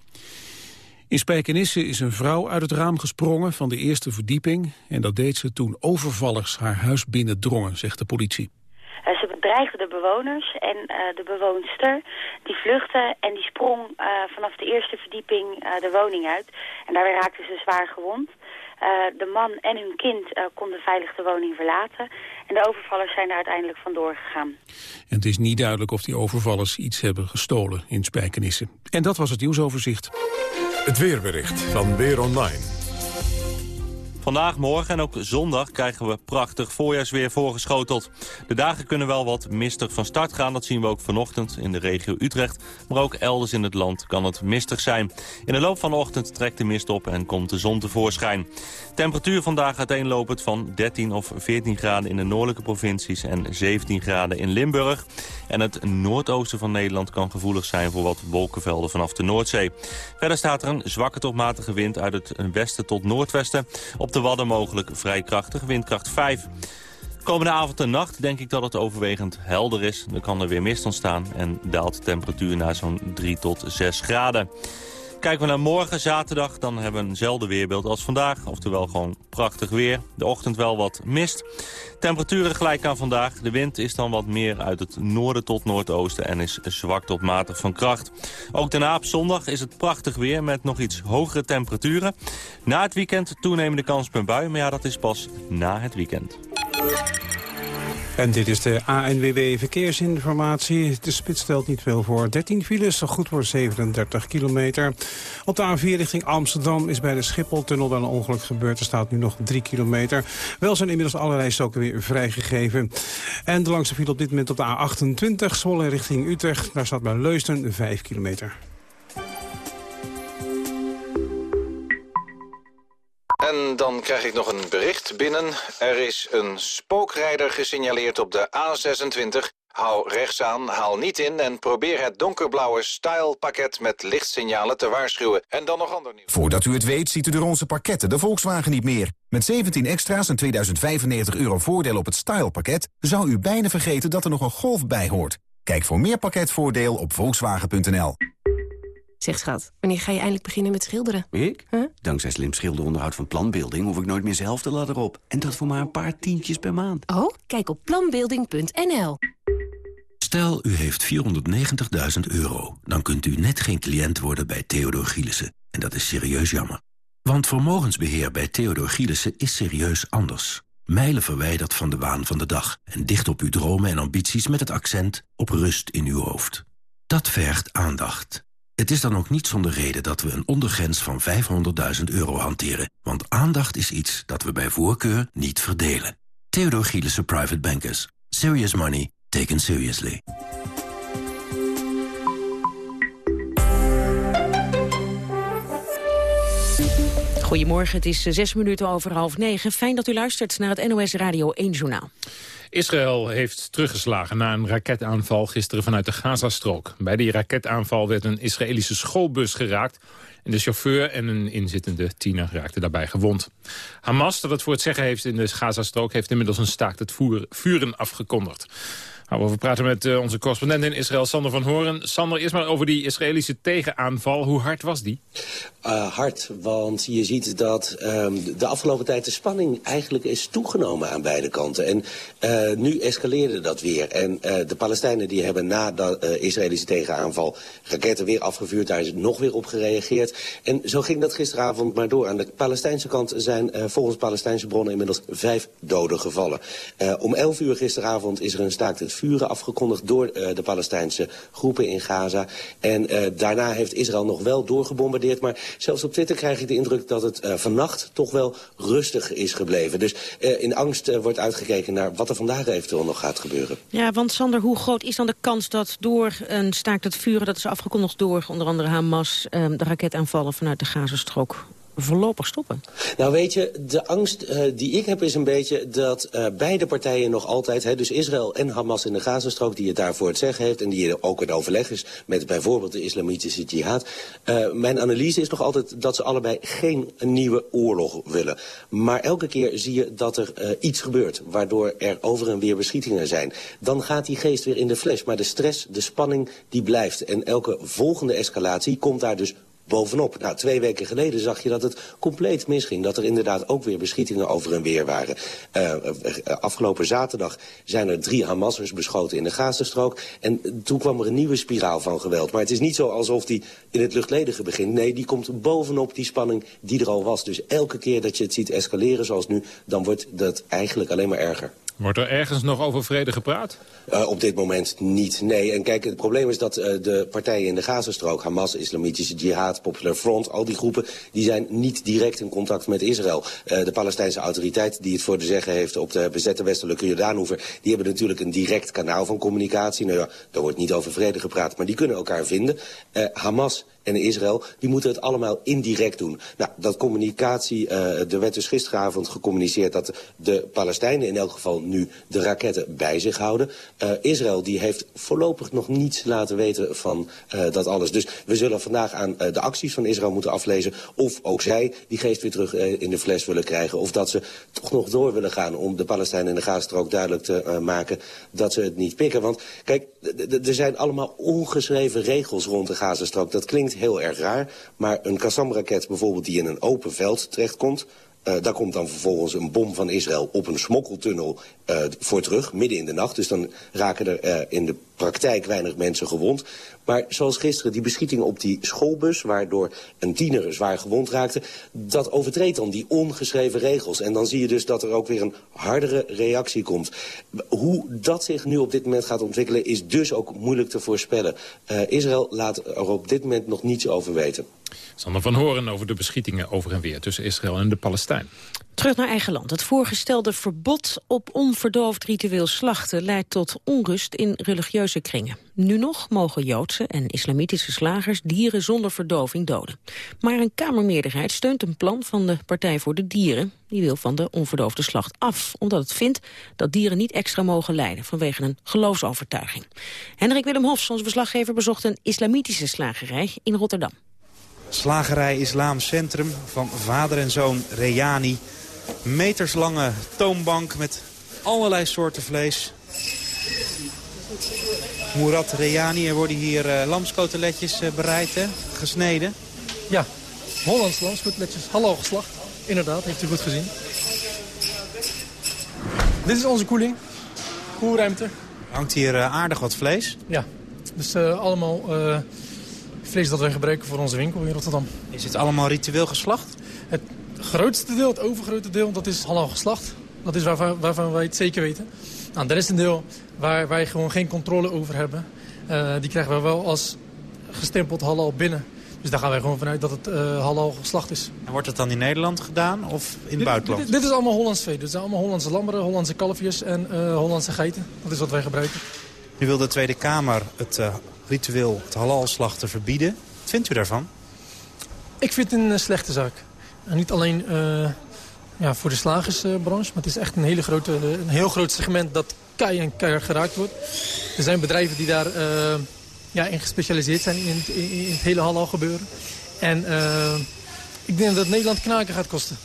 In Spijkenisse is een vrouw uit het raam gesprongen van de eerste verdieping... en dat deed ze toen overvallers haar huis binnendrongen, zegt de politie. Ze bedreigde de bewoners en uh, de bewoonster die vluchtte en die sprong uh, vanaf de eerste verdieping de woning uit. En daarbij raakte ze zwaar gewond. de man en hun kind konden veilig de woning verlaten. En de overvallers zijn er uiteindelijk vandoor gegaan. En het is niet duidelijk of die overvallers iets hebben gestolen in Spijkenisse. En dat was het nieuwsoverzicht. Het weerbericht van Weer Online. Vandaag, morgen en ook zondag krijgen we prachtig voorjaarsweer voorgeschoteld. De dagen kunnen wel wat mistig van start gaan. Dat zien we ook vanochtend in de regio Utrecht. Maar ook elders in het land kan het mistig zijn. In de loop van de ochtend trekt de mist op en komt de zon tevoorschijn. Temperatuur vandaag uiteenlopend van 13 of 14 graden in de noordelijke provincies... en 17 graden in Limburg. En het noordoosten van Nederland kan gevoelig zijn voor wat wolkenvelden vanaf de Noordzee. Verder staat er een zwakke tot matige wind uit het westen tot noordwesten. De Wadden mogelijk vrij krachtig, windkracht 5. Komende avond en nacht denk ik dat het overwegend helder is. Er kan er weer mist ontstaan en daalt de temperatuur naar zo'n 3 tot 6 graden. Kijken we naar morgen, zaterdag, dan hebben we eenzelfde weerbeeld als vandaag. Oftewel gewoon prachtig weer. De ochtend wel wat mist. Temperaturen gelijk aan vandaag. De wind is dan wat meer uit het noorden tot noordoosten en is zwak tot matig van kracht. Ook daarna op zondag is het prachtig weer met nog iets hogere temperaturen. Na het weekend toenemende kans op een bui, maar ja, dat is pas na het weekend. En dit is de ANWB Verkeersinformatie. De spits stelt niet veel voor. 13 files, goed voor 37 kilometer. Op de A4 richting Amsterdam is bij de Schipholtunnel wel een ongeluk gebeurd. Er staat nu nog 3 kilometer. Wel zijn inmiddels allerlei stoken weer vrijgegeven. En de langste file op dit moment op de A28, Zwolle richting Utrecht. Daar staat bij Leusden 5 kilometer. En dan krijg ik nog een bericht binnen. Er is een spookrijder gesignaleerd op de A26. Hou rechts aan, haal niet in en probeer het donkerblauwe style-pakket met lichtsignalen te waarschuwen. En dan nog ander nieuws. Voordat u het weet ziet u de onze pakketten de Volkswagen niet meer. Met 17 extra's en 2095 euro voordeel op het style-pakket... zou u bijna vergeten dat er nog een golf bij hoort. Kijk voor meer pakketvoordeel op volkswagen.nl. Zeg schat, wanneer ga je eindelijk beginnen met schilderen? Ik? Dankzij slim schilderonderhoud van Planbeelding hoef ik nooit meer zelf de ladder op. En dat voor maar een paar tientjes per maand. Oh, kijk op planbeelding.nl. Stel, u heeft 490.000 euro. Dan kunt u net geen cliënt worden bij Theodor Gielissen. En dat is serieus jammer. Want vermogensbeheer bij Theodor Gielissen is serieus anders. Mijlen verwijderd van de waan van de dag. En dicht op uw dromen en ambities met het accent op rust in uw hoofd. Dat vergt aandacht. Het is dan ook niet zonder reden dat we een ondergrens van 500.000 euro hanteren. Want aandacht is iets dat we bij voorkeur niet verdelen. Theodor Gielissen Private Bankers. Serious money taken seriously. Goedemorgen, het is zes minuten over half negen. Fijn dat u luistert naar het NOS Radio 1 Journaal. Israël heeft teruggeslagen na een raketaanval gisteren vanuit de Gazastrook. Bij die raketaanval werd een Israëlische schoolbus geraakt... en de chauffeur en een inzittende tiener raakten daarbij gewond. Hamas, dat het voor het zeggen heeft in de Gazastrook... heeft inmiddels een staakt het vuren afgekondigd. Nou, we praten met uh, onze correspondent in Israël, Sander van Horen. Sander, eerst maar over die Israëlische tegenaanval. Hoe hard was die? Uh, hard, want je ziet dat um, de afgelopen tijd de spanning eigenlijk is toegenomen aan beide kanten. En uh, nu escaleerde dat weer. En de Palestijnen die hebben na de Israëlische tegenaanval raketten weer afgevuurd. Daar is nog weer op gereageerd. En zo ging dat gisteravond maar door. Aan de Palestijnse kant zijn volgens Palestijnse bronnen inmiddels vijf doden gevallen. om elf uur gisteravond is er een staakt het vuren afgekondigd door uh, de Palestijnse groepen in Gaza. En uh, daarna heeft Israël nog wel doorgebombardeerd. Maar zelfs op Twitter krijg ik de indruk dat het uh, vannacht toch wel rustig is gebleven. Dus in angst wordt uitgekeken naar wat er vandaag eventueel nog gaat gebeuren. Ja, want Sander, hoe groot is dan de kans dat door een staakt het vuren... dat is afgekondigd door onder andere Hamas... de raketaanvallen vanuit de Gazastrook voorlopig stoppen? Nou weet je, de angst uh, die ik heb is een beetje dat uh, beide partijen nog altijd... Hè, dus Israël en Hamas in de Gazastrook die het daarvoor het zeggen heeft... en die ook in overleg is met bijvoorbeeld de islamitische jihad. Uh, mijn analyse is nog altijd dat ze allebei geen nieuwe oorlog willen. Maar elke keer zie je dat er iets gebeurt... waardoor er over en weer beschietingen zijn. Dan gaat die geest weer in de fles. Maar de stress, de spanning, die blijft. En elke volgende escalatie komt daar dus bovenop. Nou, twee weken geleden zag je dat het compleet misging. Dat er inderdaad ook weer beschietingen over en weer waren. Uh, afgelopen zaterdag zijn er drie Hamassers beschoten in de Gazastrook. En toen kwam er een nieuwe spiraal van geweld. Maar het is niet zo alsof die in het luchtledige begint. Nee, die komt bovenop die spanning die er al was. Dus elke keer dat je het ziet escaleren zoals nu... dan wordt dat eigenlijk alleen maar erger. Wordt er ergens nog over vrede gepraat? Uh, op dit moment niet, nee. En kijk, het probleem is dat uh, de partijen in de Gazastrook... Hamas, Islamitische Jihad, Popular Front... al die groepen, die zijn niet direct in contact met Israël. Uh, de Palestijnse autoriteit die het voor de zeggen heeft... op de bezette westelijke Jordaanhoever... die hebben natuurlijk een direct kanaal van communicatie. Nou ja, daar wordt niet over vrede gepraat, maar die kunnen elkaar vinden. Hamas en Israël, die moeten het allemaal indirect doen. Nou, dat communicatie, uh, er werd dus gisteravond gecommuniceerd dat de Palestijnen in elk geval nu de raketten bij zich houden. Uh, Israël die heeft voorlopig nog niets laten weten van uh, dat alles. Dus we zullen vandaag aan de acties van Israël moeten aflezen of ook zij die geest weer terug in de fles willen krijgen. Of dat ze toch nog door willen gaan om de Palestijnen in de Gazastrook duidelijk te maken dat ze het niet pikken. Want kijk, er zijn allemaal ongeschreven regels rond de Gazastrook. Dat klinkt heel erg raar. Maar een Qassam-raket bijvoorbeeld die in een open veld terechtkomt... Uh, daar komt dan vervolgens een bom van Israël op een smokkeltunnel uh, voor terug, midden in de nacht. Dus dan raken er uh, in de praktijk weinig mensen gewond. Maar zoals gisteren die beschieting op die schoolbus... waardoor een tiener zwaar gewond raakte... dat overtreedt dan die ongeschreven regels. En dan zie je dus dat er ook weer een hardere reactie komt. Hoe dat zich nu op dit moment gaat ontwikkelen... is dus ook moeilijk te voorspellen. Israël laat er op dit moment nog niets over weten. Sander van Horen over de beschietingen over en weer tussen Israël en de Palestijn. Terug naar eigen land. Het voorgestelde verbod op onverdoofd ritueel slachten... leidt tot onrust in Nu nog mogen Joodse en islamitische slagers dieren zonder verdoving doden. Maar een Kamermeerderheid steunt een plan van de Partij voor de Dieren. Die wil van de onverdoofde slacht af, omdat het vindt dat dieren niet extra mogen lijden vanwege een geloofsovertuiging. Hendrik Willem Hofs, onze verslaggever, bezocht een islamitische slagerij in Rotterdam. Slagerij Islam Centrum van vader en zoon Reyani. Meterslange toonbank met allerlei soorten vlees. Murat Reyani, er worden hier uh, lamskoteletjes uh, bereid, hè? gesneden. Ja, Hollands lamskoteletjes, hallo geslacht. Inderdaad, heeft u goed gezien. Dit is onze koeling, koelruimte. Hangt hier uh, aardig wat vlees? Ja, dus allemaal vlees dat wij gebruiken voor onze winkel in Rotterdam. Is het allemaal ritueel geslacht? Het grootste deel, het overgrote deel, dat is halal geslacht. Dat is waarvan, waarvan wij het zeker weten. Nou, rest een deel waar wij gewoon geen controle over hebben. Uh, die krijgen we wel als gestempeld halal binnen. Dus daar gaan wij gewoon vanuit dat het uh, halal geslacht is. En wordt het dan in Nederland gedaan of in het buitenland? Dit, dit, is allemaal Hollands vee. Dit zijn allemaal Hollandse lammeren, Hollandse kalfjes en uh, Hollandse geiten. Dat is wat wij gebruiken. Nu wil de Tweede Kamer het uh, ritueel, het halalslachten verbieden. Wat vindt u daarvan? Ik vind het een slechte zaak. En niet alleen ja, voor de slagersbranche, maar het is echt een, hele grote, een heel groot segment dat kei en keihard geraakt wordt. Er zijn bedrijven die daar uh, ja, in gespecialiseerd zijn in het, in het hele halal gebeuren. En uh, ik denk dat Nederland knaken gaat kosten.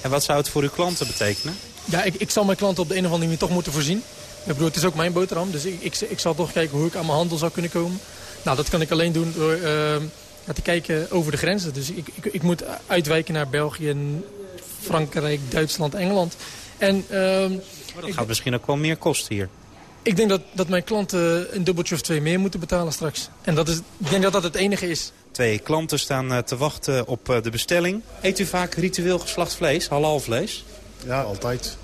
En wat zou het voor uw klanten betekenen? Ja, ik, ik zal mijn klanten op de een of andere manier toch moeten voorzien. Ik bedoel, het is ook mijn boterham, dus ik, ik, ik zal toch kijken hoe ik aan mijn handel zou kunnen komen. Nou, dat kan ik alleen doen door uh, te kijken over de grenzen. Dus ik, ik, ik moet uitwijken naar België, Frankrijk, Duitsland, Engeland. En... Uh, maar dat gaat misschien ook wel meer kosten hier. Ik denk dat, dat mijn klanten een dubbeltje of twee meer moeten betalen straks. En dat is, ik denk dat dat het enige is. Twee klanten staan uh, te wachten op uh, de bestelling. Eet u vaak ritueel geslacht vlees, halal vlees? Ja, altijd.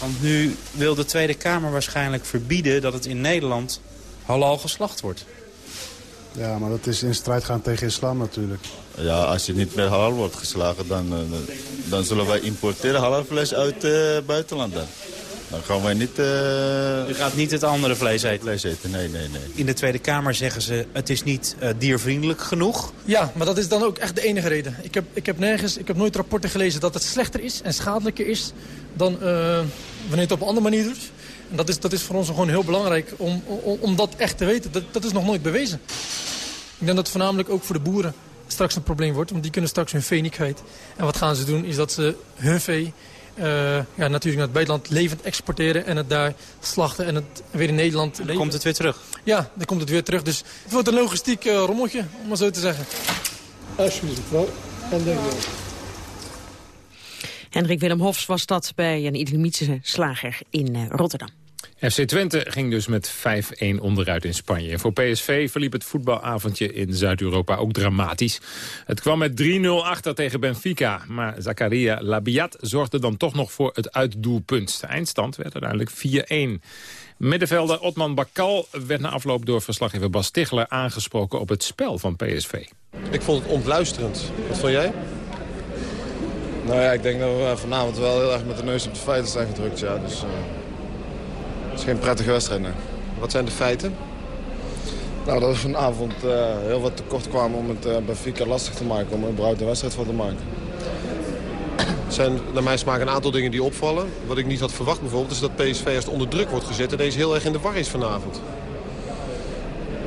Want nu wil de Tweede Kamer waarschijnlijk verbieden dat het in Nederland halal geslacht wordt. Ja, maar dat is in strijd gaan tegen islam natuurlijk. Ja, als je niet meer halal wordt geslagen, dan, dan zullen wij importeren halalvlees uit het uh, buitenland dan. Dan gaan wij niet... Uh... U gaat niet het andere vlees eten? Vlees eten, nee, nee, nee. In de Tweede Kamer zeggen ze, het is niet uh, diervriendelijk genoeg. Ja, maar dat is dan ook echt de enige reden. Ik heb, ik heb nergens, ik heb nooit rapporten gelezen dat het slechter is en schadelijker is dan uh, wanneer je het op een andere manier doet. En dat is, dat is voor ons gewoon heel belangrijk om, om, om dat echt te weten. Dat, dat is nog nooit bewezen. Ik denk dat het voornamelijk ook voor de boeren straks een probleem wordt. Want die kunnen straks hun vee niet kwijt. En wat gaan ze doen is dat ze hun vee uh, ja, natuurlijk naar het buitenland levend exporteren... en het daar slachten en het weer in Nederland... En dan komt het weer terug? Ja, dan komt het weer terug. Dus het wordt een logistiek uh, rommeltje, om maar zo te zeggen. Alsjeblieft, mevrouw. En dank u Hendrik Willem Hofs was dat bij een islamitische slager in uh, Rotterdam. FC Twente ging dus met 5-1 onderuit in Spanje. En voor PSV verliep het voetbalavondje in Zuid-Europa ook dramatisch. Het kwam met 3-0 achter tegen Benfica. Maar Zakaria Labiat zorgde dan toch nog voor het uitdoelpunt. De eindstand werd uiteindelijk 4-1. Middenvelder Otman Bakal werd na afloop door verslaggever Bas Tichler aangesproken op het spel van PSV. Ik vond het ontluisterend. Wat vond jij? Nou ja, ik denk dat we vanavond wel heel erg met de neus op de feiten zijn gedrukt. Ja. Dus, uh, het is geen prettige wedstrijd, nee. Wat zijn de feiten? Nou, dat we vanavond uh, heel wat tekort kwamen om het uh, Benfica lastig te maken. Om er überhaupt een wedstrijd van te maken. Er zijn naar mijn smaak een aantal dingen die opvallen. Wat ik niet had verwacht bijvoorbeeld is dat PSV eerst onder druk wordt gezet... en deze heel erg in de war is vanavond.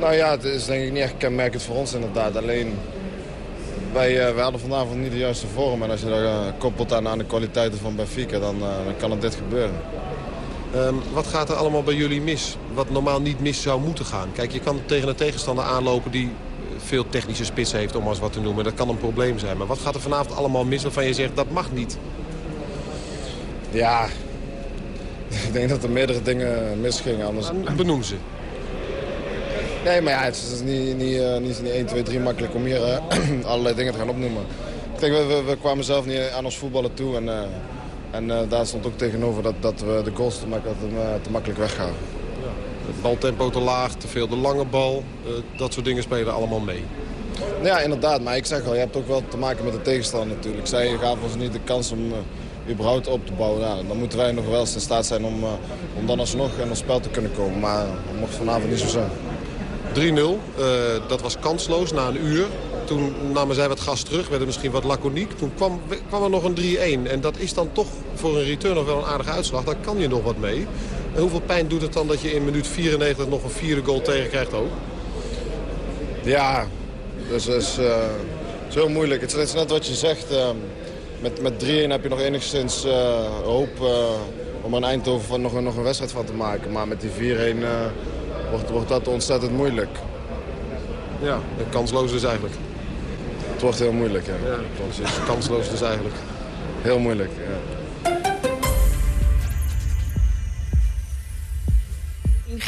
Nou ja, het is denk ik niet echt kenmerkend voor ons inderdaad. Alleen, wij, uh, wij hadden vanavond niet de juiste vorm. En als je dat uh, koppelt aan, aan de kwaliteiten van Benfica, dan, uh, dan kan het dit gebeuren. Um, wat gaat er allemaal bij jullie mis? Wat normaal niet mis zou moeten gaan? Kijk, je kan tegen een tegenstander aanlopen die veel technische spits heeft, om maar eens wat te noemen. Dat kan een probleem zijn. Maar wat gaat er vanavond allemaal mis waarvan je zegt, dat mag niet? Ja, [laughs] ik denk dat er meerdere dingen misgingen. Anders... Benoem ze. Nee, maar ja, het is niet, niet, uh, niet, niet 1, 2, 3 makkelijk om hier uh, [clears throat] allerlei dingen te gaan opnoemen. Ik denk, we, we, kwamen zelf niet aan ons voetballen toe. En, uh, en daar stond ook tegenover dat, dat we de goals te, makkelijk, te makkelijk weggaven. Ja. Het baltempo te laag, te veel de lange bal. dat soort dingen spelen allemaal mee. Ja, inderdaad. Maar ik zeg al, je hebt ook wel te maken met de tegenstander natuurlijk. Zij gaven ons niet de kans om überhaupt op te bouwen. Ja, dan moeten wij nog wel eens in staat zijn om, om dan alsnog in ons spel te kunnen komen. Maar dat mocht vanavond niet zo zijn. 3-0. Uh, dat was kansloos na een uur. Toen namen zij wat gas terug, werden misschien wat laconiek. Toen kwam, kwam er nog een 3-1. En dat is dan toch voor een return nog wel een aardige uitslag. Daar kan je nog wat mee. En hoeveel pijn doet het dan dat je in minuut 94 nog een vierde goal tegenkrijgt ook? Ja, dus het is, is heel moeilijk. Het is net wat je zegt. Uh, met met 3-1 heb je nog enigszins uh, hoop om aan Eindhoven nog, nog een wedstrijd van te maken. Maar met die 4-1 wordt, wordt dat ontzettend moeilijk. Ja, kansloos dus eigenlijk. Het wordt heel moeilijk, ja. ja precies. Kansloos dus eigenlijk. Heel moeilijk, ja.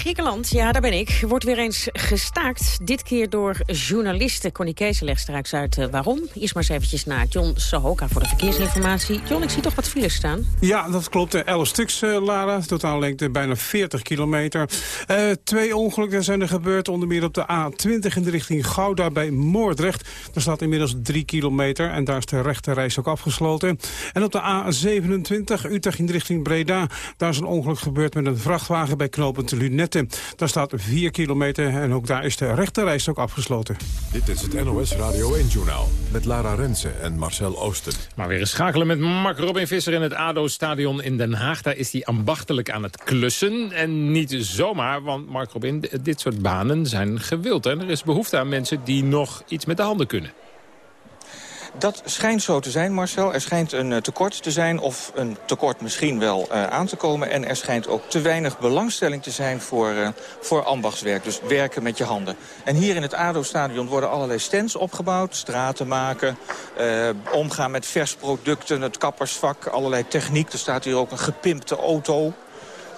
Griekenland, ja, daar ben ik, wordt weer eens gestaakt. Dit keer door journalisten. Connie Kees legt straks uit uh, waarom. Eerst maar eens eventjes naar John Sahoka voor de verkeersinformatie. John, ik zie toch wat files staan? Ja, dat klopt. Elf stuks, uh, Lara. Totaal lengte bijna 40 kilometer. Twee ongelukken zijn er gebeurd. Onder meer op de A20 in de richting Gouda bij Moordrecht. Daar staat inmiddels 3 kilometer en daar is de rechte reis ook afgesloten. En op de A27 Utrecht in de richting Breda. Daar is een ongeluk gebeurd met een vrachtwagen bij knooppunt Lunetten. Daar staat 4 kilometer en ook daar is de rechterreis ook afgesloten. Dit is het NOS Radio 1-journaal met Lara Rensen en Marcel Oosten. Maar weer eens schakelen met Mark Robin Visser in het ADO-stadion in Den Haag. Daar is hij ambachtelijk aan het klussen. En niet zomaar, want Mark Robin, dit soort banen zijn gewild. En er is behoefte aan mensen die nog iets met de handen kunnen. Dat schijnt zo te zijn, Marcel. Er schijnt een uh, tekort te zijn, of een tekort misschien wel uh, aan te komen. En er schijnt ook te weinig belangstelling te zijn voor, uh, voor ambachtswerk. Dus werken met je handen. En hier in het ADO-stadion worden allerlei stands opgebouwd. Straten maken, omgaan met vers producten, het kappersvak, allerlei techniek. Er staat hier ook een gepimpte auto.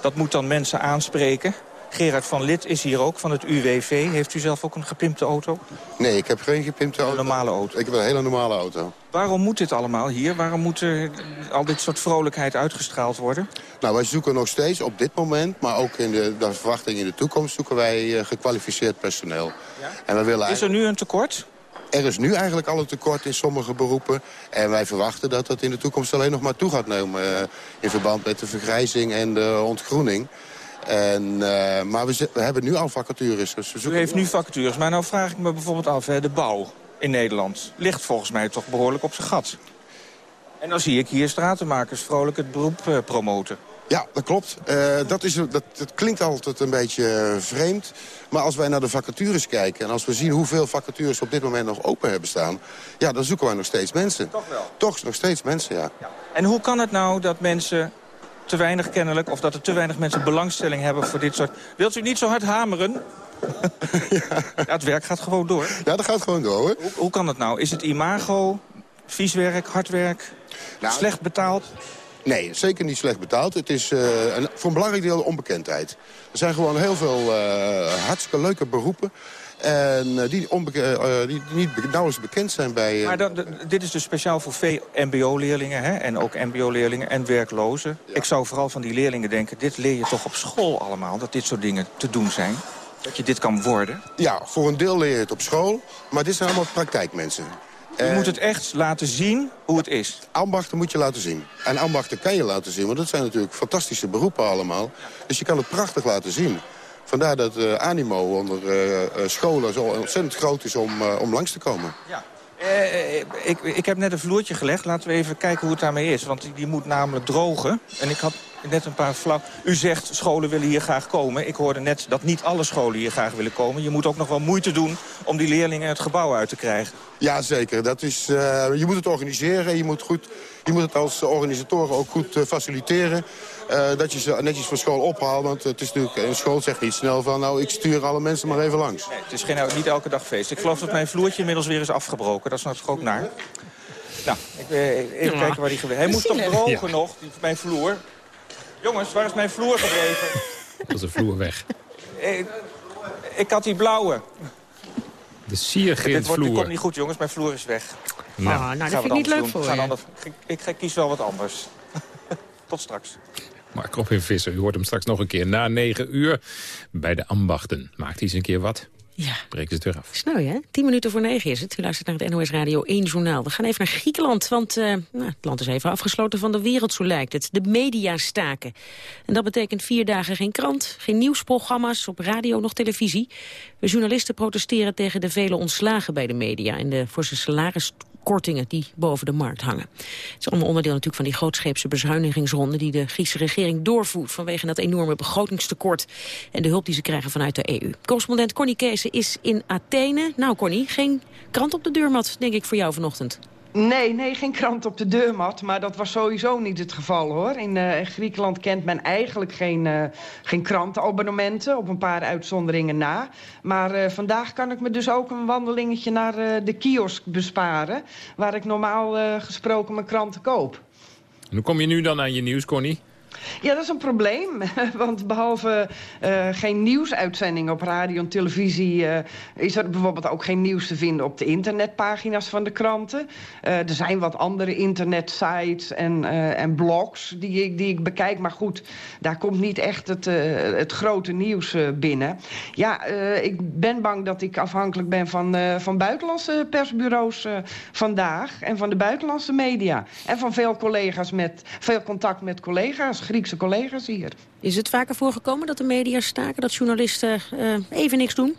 Dat moet dan mensen aanspreken. Gerard van Lid is hier ook van het UWV. Heeft u zelf ook een gepimpte auto? Nee, ik heb geen gepimpte auto. Een normale auto? Ik heb een hele normale auto. Waarom moet dit allemaal hier? Waarom moet er al dit soort vrolijkheid uitgestraald worden? Nou, wij zoeken nog steeds op dit moment, maar ook in de, de verwachting in de toekomst... zoeken wij uh, gekwalificeerd personeel. Ja? En wij willen Is er nu een tekort? Er is nu eigenlijk al een tekort in sommige beroepen. En wij verwachten dat dat in de toekomst alleen nog maar toe gaat nemen... Uh, in verband met de vergrijzing en de ontgroening. En, uh, maar we, we, hebben nu al vacatures. Dus U heeft nu vacatures, maar nou vraag ik me bijvoorbeeld af... Hè, de bouw in Nederland ligt volgens mij toch behoorlijk op zijn gat. En dan zie ik hier stratenmakers vrolijk het beroep uh, promoten. Ja, dat klopt. Uh, dat, is, dat, dat klinkt altijd een beetje vreemd. Maar als wij naar de vacatures kijken... en als we zien hoeveel vacatures op dit moment nog open hebben staan... ja, dan zoeken wij nog steeds mensen. Toch wel? Toch nog steeds mensen, ja. ja. En hoe kan het nou dat mensen te weinig kennelijk... of dat er te weinig mensen belangstelling hebben voor dit soort... Wilt u niet zo hard hameren? ja. [laughs] ja het werk gaat gewoon door. Ja, dat gaat gewoon door, hoor. Hoe, hoe kan dat nou? Is het imago, vies werk, hard werk, nou, slecht betaald? Nee, zeker niet slecht betaald. Het is uh, een, voor een belangrijk deel de onbekendheid. Er zijn gewoon heel veel uh, hartstikke leuke beroepen. En uh, die, die, niet nauwelijks bekend zijn bij... Maar dan, dit is dus speciaal voor VMBO-leerlingen en ook MBO-leerlingen en werklozen. Ik zou vooral van die leerlingen denken, dit leer je toch op school allemaal... dat dit soort dingen te doen zijn? Dat je dit kan worden? Ja, voor een deel leer je het op school. Maar dit zijn allemaal praktijkmensen. Je moet het echt laten zien hoe het is. Ambachten moet je laten zien. En ambachten kan je laten zien, want dat zijn natuurlijk fantastische beroepen allemaal. Dus je kan het prachtig laten zien. Vandaar dat uh, animo onder uh, scholen zo ontzettend groot is om, om langs te komen. Ja. ik, ik heb net een vloertje gelegd. Laten we even kijken hoe het daarmee is. Want die, moet namelijk drogen. En ik had net een paar flauw... U zegt scholen willen hier graag komen. Ik hoorde net dat niet alle scholen hier graag willen komen. Je moet ook nog wel moeite doen om die leerlingen het gebouw uit te krijgen. Ja, zeker. Dat is, uh, je moet het organiseren. Je moet, goed, je moet het als organisatoren ook goed uh, faciliteren. Uh, dat je ze netjes van school ophaalt. Want het is natuurlijk, een school zegt niet snel van... nou, ik stuur alle mensen maar even langs. Nee, het is geen, niet elke dag feest. Ik geloof dat mijn vloertje inmiddels weer is afgebroken. Dat is natuurlijk ook naar. Nou, ik, even kijken waar die geweest Hij moest toch drogen nog, die, mijn vloer. Jongens, waar is mijn vloer gebleven? Dat is de vloer weg. Ik, ik had die blauwe. De siergint vloer. Dit komt niet goed, jongens. Mijn vloer is weg. Nou, nou dat vind ik niet leuk doen. voor je. Ik, ik, ik kies wel wat anders. [laughs] Tot straks. Mark Robin Visser, u hoort hem straks nog een keer na negen uur bij de ambachten. Maakt hij eens een keer wat? Ja. Breek ze het weer af. Snel, hè? Tien minuten voor negen is het. U luistert naar het NOS Radio 1 Journaal. We gaan even naar Griekenland, want uh, nou, het land is even afgesloten van de wereld, zo lijkt het. De media staken. En dat betekent vier dagen geen krant, geen nieuwsprogramma's op radio, nog televisie. De journalisten protesteren tegen de vele ontslagen bij de media... en de voor zijn salaris kortingen die boven de markt hangen. Het is allemaal onderdeel natuurlijk van die grootscheepse bezuinigingsronde... die de Griekse regering doorvoert vanwege dat enorme begrotingstekort... en de hulp die ze krijgen vanuit de EU. Correspondent Connie Kees is in Athene. Nou Connie, geen krant op de deurmat, denk ik, voor jou vanochtend. Nee, nee, geen krant op de deurmat. Maar dat was sowieso niet het geval, hoor. In uh, Griekenland kent men eigenlijk geen, uh, geen krantenabonnementen... op een paar uitzonderingen na. Maar uh, vandaag kan ik me dus ook een wandelingetje naar de kiosk besparen... waar ik normaal gesproken mijn kranten koop. En hoe kom je nu dan aan je nieuws, Connie? Ja, dat is een probleem. [laughs] Want behalve uh, geen nieuwsuitzendingen op radio en televisie... Uh, is er bijvoorbeeld ook geen nieuws te vinden op de internetpagina's van de kranten. Uh, er zijn wat andere internetsites en, en blogs die ik, die ik bekijk. Maar goed, daar komt niet echt het, het grote nieuws binnen. Ja, ik ben bang dat ik afhankelijk ben van, van buitenlandse persbureaus vandaag... en van de buitenlandse media. En van veel collega's met veel contact met collega's Griekse collega's hier. Is het vaker voorgekomen dat de media staken, dat journalisten uh, even niks doen?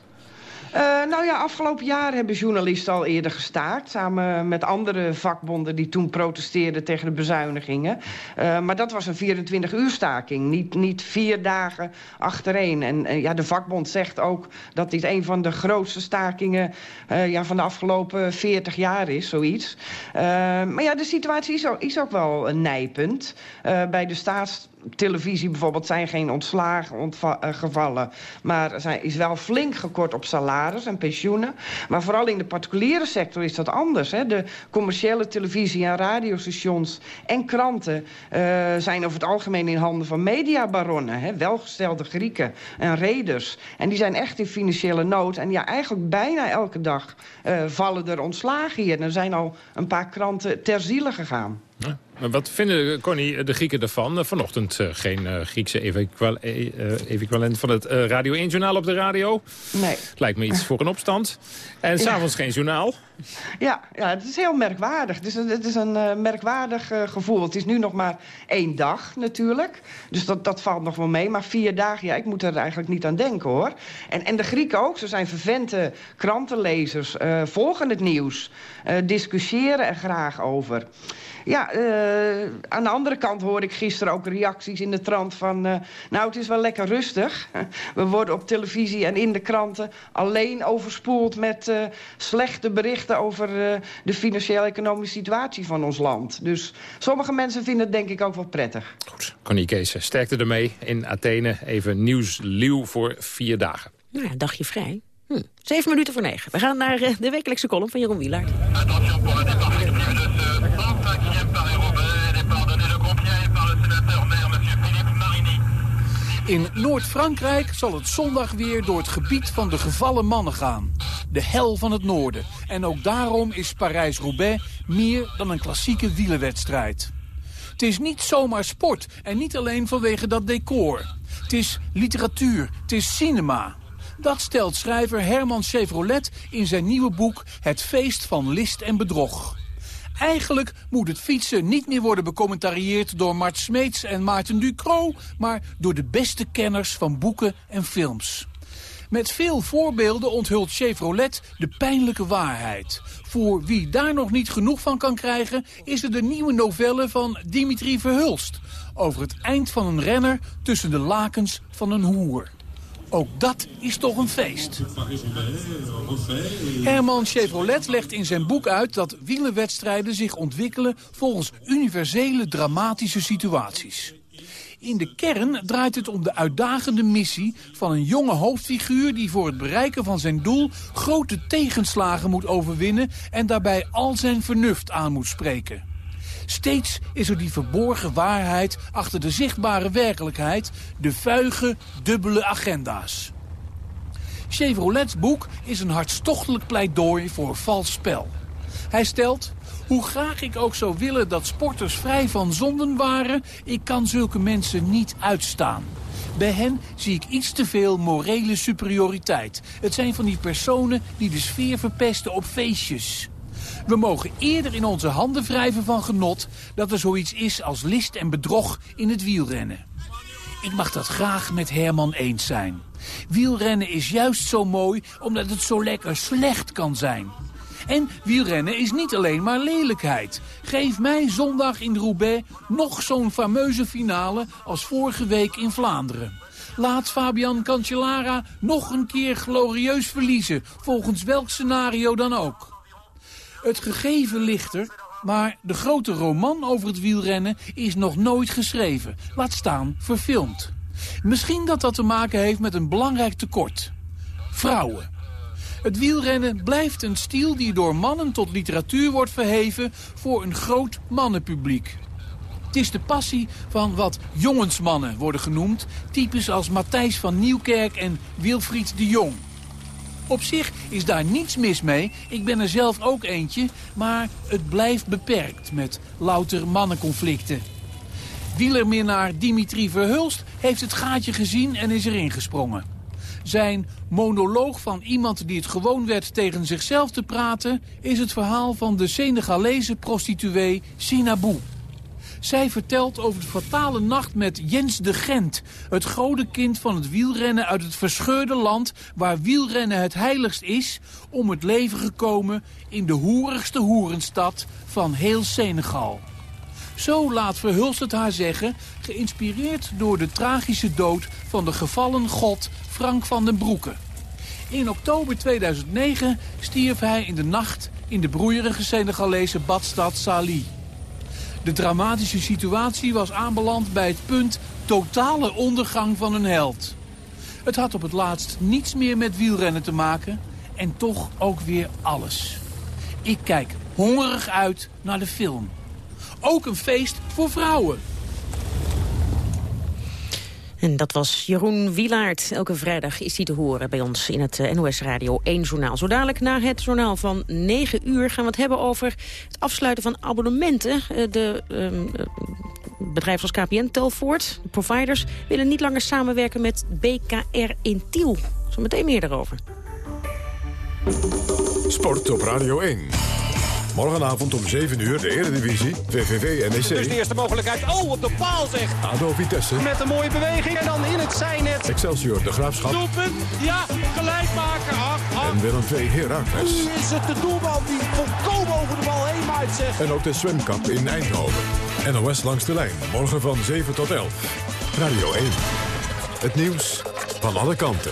Uh, nou ja, afgelopen jaar hebben journalisten al eerder gestaakt... samen met andere vakbonden die toen protesteerden tegen de bezuinigingen. Uh, maar dat was een 24-uur staking, niet, niet vier dagen achtereen. En ja, de vakbond zegt ook dat dit een van de grootste stakingen... ja, van de afgelopen 40 jaar is, zoiets. maar ja, de situatie is ook, is ook wel nijpend. bij de staats televisie bijvoorbeeld zijn geen ontslagen uh, gevallen. Maar er is wel flink gekort op salaris en pensioenen. Maar vooral in de particuliere sector is dat anders. Hè. De commerciële televisie- en radiostations en kranten... Uh, zijn over het algemeen in handen van mediabaronnen. Hè. Welgestelde Grieken en reders. En die zijn echt in financiële nood. En ja, eigenlijk bijna elke dag uh, vallen er ontslagen hier. Er zijn al een paar kranten ter ziele gegaan. Ja. Wat vinden, Connie, de Grieken ervan? Eh, vanochtend uh, geen uh, Griekse equival equivalent van het Radio 1-journaal op de radio. Nee. Lijkt me iets voor een opstand. En s'avonds ja. geen journaal. Ja, ja, het is heel merkwaardig. Het is een, het is een merkwaardig gevoel. Het is nu nog maar één dag natuurlijk. Dus dat, dat valt nog wel mee. Maar vier dagen, ja, ik moet er eigenlijk niet aan denken hoor. En, en de Grieken ook. Ze zijn vervente krantenlezers. volgen het nieuws. discussiëren er graag over. Ja, uh, aan de andere kant hoorde ik gisteren ook reacties in de trant van... Uh, nou, het is wel lekker rustig. [laughs] We worden op televisie en in de kranten alleen overspoeld... met uh, slechte berichten over de financieel-economische situatie van ons land. Dus sommige mensen vinden het denk ik ook wel prettig. Goed, Connie Kees, sterkte ermee in Athene. Even nieuws lieuw voor vier dagen. Nou ja, dagje vrij. Hm. Zeven minuten voor negen. We gaan naar de wekelijkse column van Jeroen Wielaert. In Noord-Frankrijk zal het zondag weer door het gebied van de gevallen mannen gaan. De hel van het noorden. En ook daarom is Parijs-Roubaix meer dan een klassieke wielerwedstrijd. Het is niet zomaar sport en niet alleen vanwege dat decor. Het is literatuur, het is cinema. Dat stelt schrijver Herman Chevrolet in zijn nieuwe boek Het feest van list en bedrog. Eigenlijk moet het fietsen niet meer worden becommentarieerd door Mart Smeets en Maarten Ducro, maar door de beste kenners van boeken en films. Met veel voorbeelden onthult Chevrolet de pijnlijke waarheid. Voor wie daar nog niet genoeg van kan krijgen... is er de nieuwe novelle van Dimitri Verhulst... over het eind van een renner tussen de lakens van een hoer. Ook dat is toch een feest. Herman Chevrolet legt in zijn boek uit dat wielerwedstrijden zich ontwikkelen volgens universele dramatische situaties. In de kern draait het om de uitdagende missie van een jonge hoofdfiguur... die voor het bereiken van zijn doel grote tegenslagen moet overwinnen... en daarbij al zijn vernuft aan moet spreken. Steeds is er die verborgen waarheid achter de zichtbare werkelijkheid... de vuige, dubbele agenda's. Chevrolets boek is een hartstochtelijk pleidooi voor vals spel. Hij stelt, hoe graag ik ook zou willen dat sporters vrij van zonden waren... ik kan zulke mensen niet uitstaan. Bij hen zie ik iets te veel morele superioriteit. Het zijn van die personen die de sfeer verpesten op feestjes. We mogen eerder in onze handen wrijven van genot... dat er zoiets is als list en bedrog in het wielrennen. Ik mag dat graag met Herman eens zijn. Wielrennen is juist zo mooi omdat het zo lekker slecht kan zijn. En wielrennen is niet alleen maar lelijkheid. Geef mij zondag in Roubaix nog zo'n fameuze finale als vorige week in Vlaanderen. Laat Fabian Cancellara nog een keer glorieus verliezen, volgens welk scenario dan ook. Het gegeven ligt er, maar de grote roman over het wielrennen is nog nooit geschreven. Laat staan verfilmd. Misschien dat dat te maken heeft met een belangrijk tekort. Vrouwen. Het wielrennen blijft een stiel die door mannen tot literatuur wordt verheven voor een groot mannenpubliek. Het is de passie van wat jongensmannen worden genoemd, types als Matthijs van Nieuwkerk en Wilfried de Jong. Op zich is daar niets mis mee, ik ben er zelf ook eentje, maar het blijft beperkt met louter mannenconflicten. Wielerminnaar Dimitri Verhulst heeft het gaatje gezien en is erin gesprongen. Zijn monoloog van iemand die het gewoon werd tegen zichzelf te praten... is het verhaal van de Senegalese prostituee Sinabou. Zij vertelt over de fatale nacht met Jens de Gent... het godenkind van het wielrennen uit het verscheurde land... waar wielrennen het heiligst is... om het leven gekomen in de hoerigste hoerenstad van heel Senegal. Zo laat Verhulst het haar zeggen, geïnspireerd door de tragische dood van de gevallen god Frank van den Broeke. In oktober 2009 stierf hij in de nacht in de broeierige Senegalese badstad Sali. De dramatische situatie was aanbeland bij het punt totale ondergang van een held. Het had op het laatst niets meer met wielrennen te maken en toch ook weer alles. Ik kijk hongerig uit naar de film. Ook een feest voor vrouwen. En dat was Jeroen Wilaert. Elke vrijdag is hij te horen bij ons in het eh, NOS Radio 1 journaal. Zo dadelijk na het journaal van 9 uur gaan we het hebben over het afsluiten van abonnementen. Eh, de uh, bedrijven als KPN, Telfort, providers willen niet langer samenwerken met BKR in Tiel. Zometeen meer daarover. Sport op Radio 1. Morgenavond om 7 uur de Eredivisie, VVV NEC. Dus de eerste mogelijkheid. Oh, op de paal zeg. ADO Vitesse. Met een mooie beweging en dan in het zijnet. Excelsior de Graafschap. Doelpunt, ja, gelijk maken. Ach, ach. En Willem II Heracles. Nu is het de doelman die volkomen over de bal heen maait zeg. En ook de zwemkap in Eindhoven. NOS langs de lijn, morgen van 7 tot 11. Radio 1. Het nieuws van alle kanten.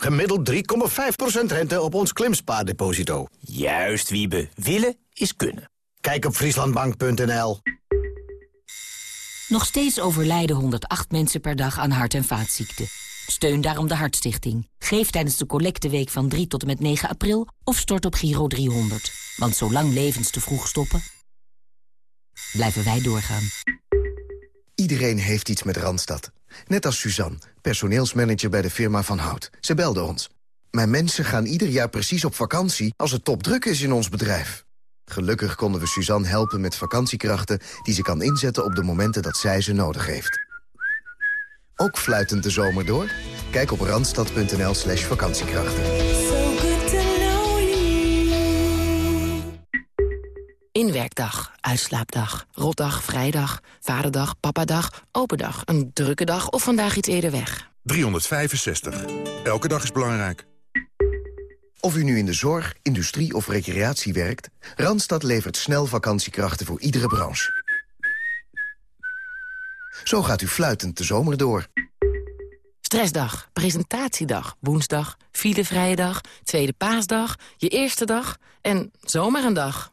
Gemiddeld 3,5 procent rente op ons klimspaardeposito. Juist, Wiebe. Willen is kunnen. Kijk op frieslandbank.nl. Nog steeds overlijden 108 mensen per dag aan hart- en vaatziekten. Steun daarom de Hartstichting. Geef tijdens de collecteweek van 3 tot en met 9 april of stort op Giro 300. Want zolang levens te vroeg stoppen, blijven wij doorgaan. Iedereen heeft iets met Randstad. Net als Suzanne, personeelsmanager bij de firma Van Hout. Ze belde ons. Mijn mensen gaan ieder jaar precies op vakantie als het topdruk is in ons bedrijf. Gelukkig konden we Suzanne helpen met vakantiekrachten... die ze kan inzetten op de momenten dat zij ze nodig heeft. Ook fluitend de zomer door? Kijk op randstad.nl slash vakantiekrachten. Inwerkdag, uitslaapdag, rotdag, vrijdag, vaderdag, papadag, open dag, een drukke dag of vandaag iets eerder weg. 365. Elke dag is belangrijk. Of u nu in de zorg, industrie of recreatie werkt... Randstad levert snel vakantiekrachten voor iedere branche. Zo gaat u fluitend de zomer door. Stressdag, presentatiedag, woensdag, filevrije dag, tweede paasdag, je eerste dag en zomaar een dag.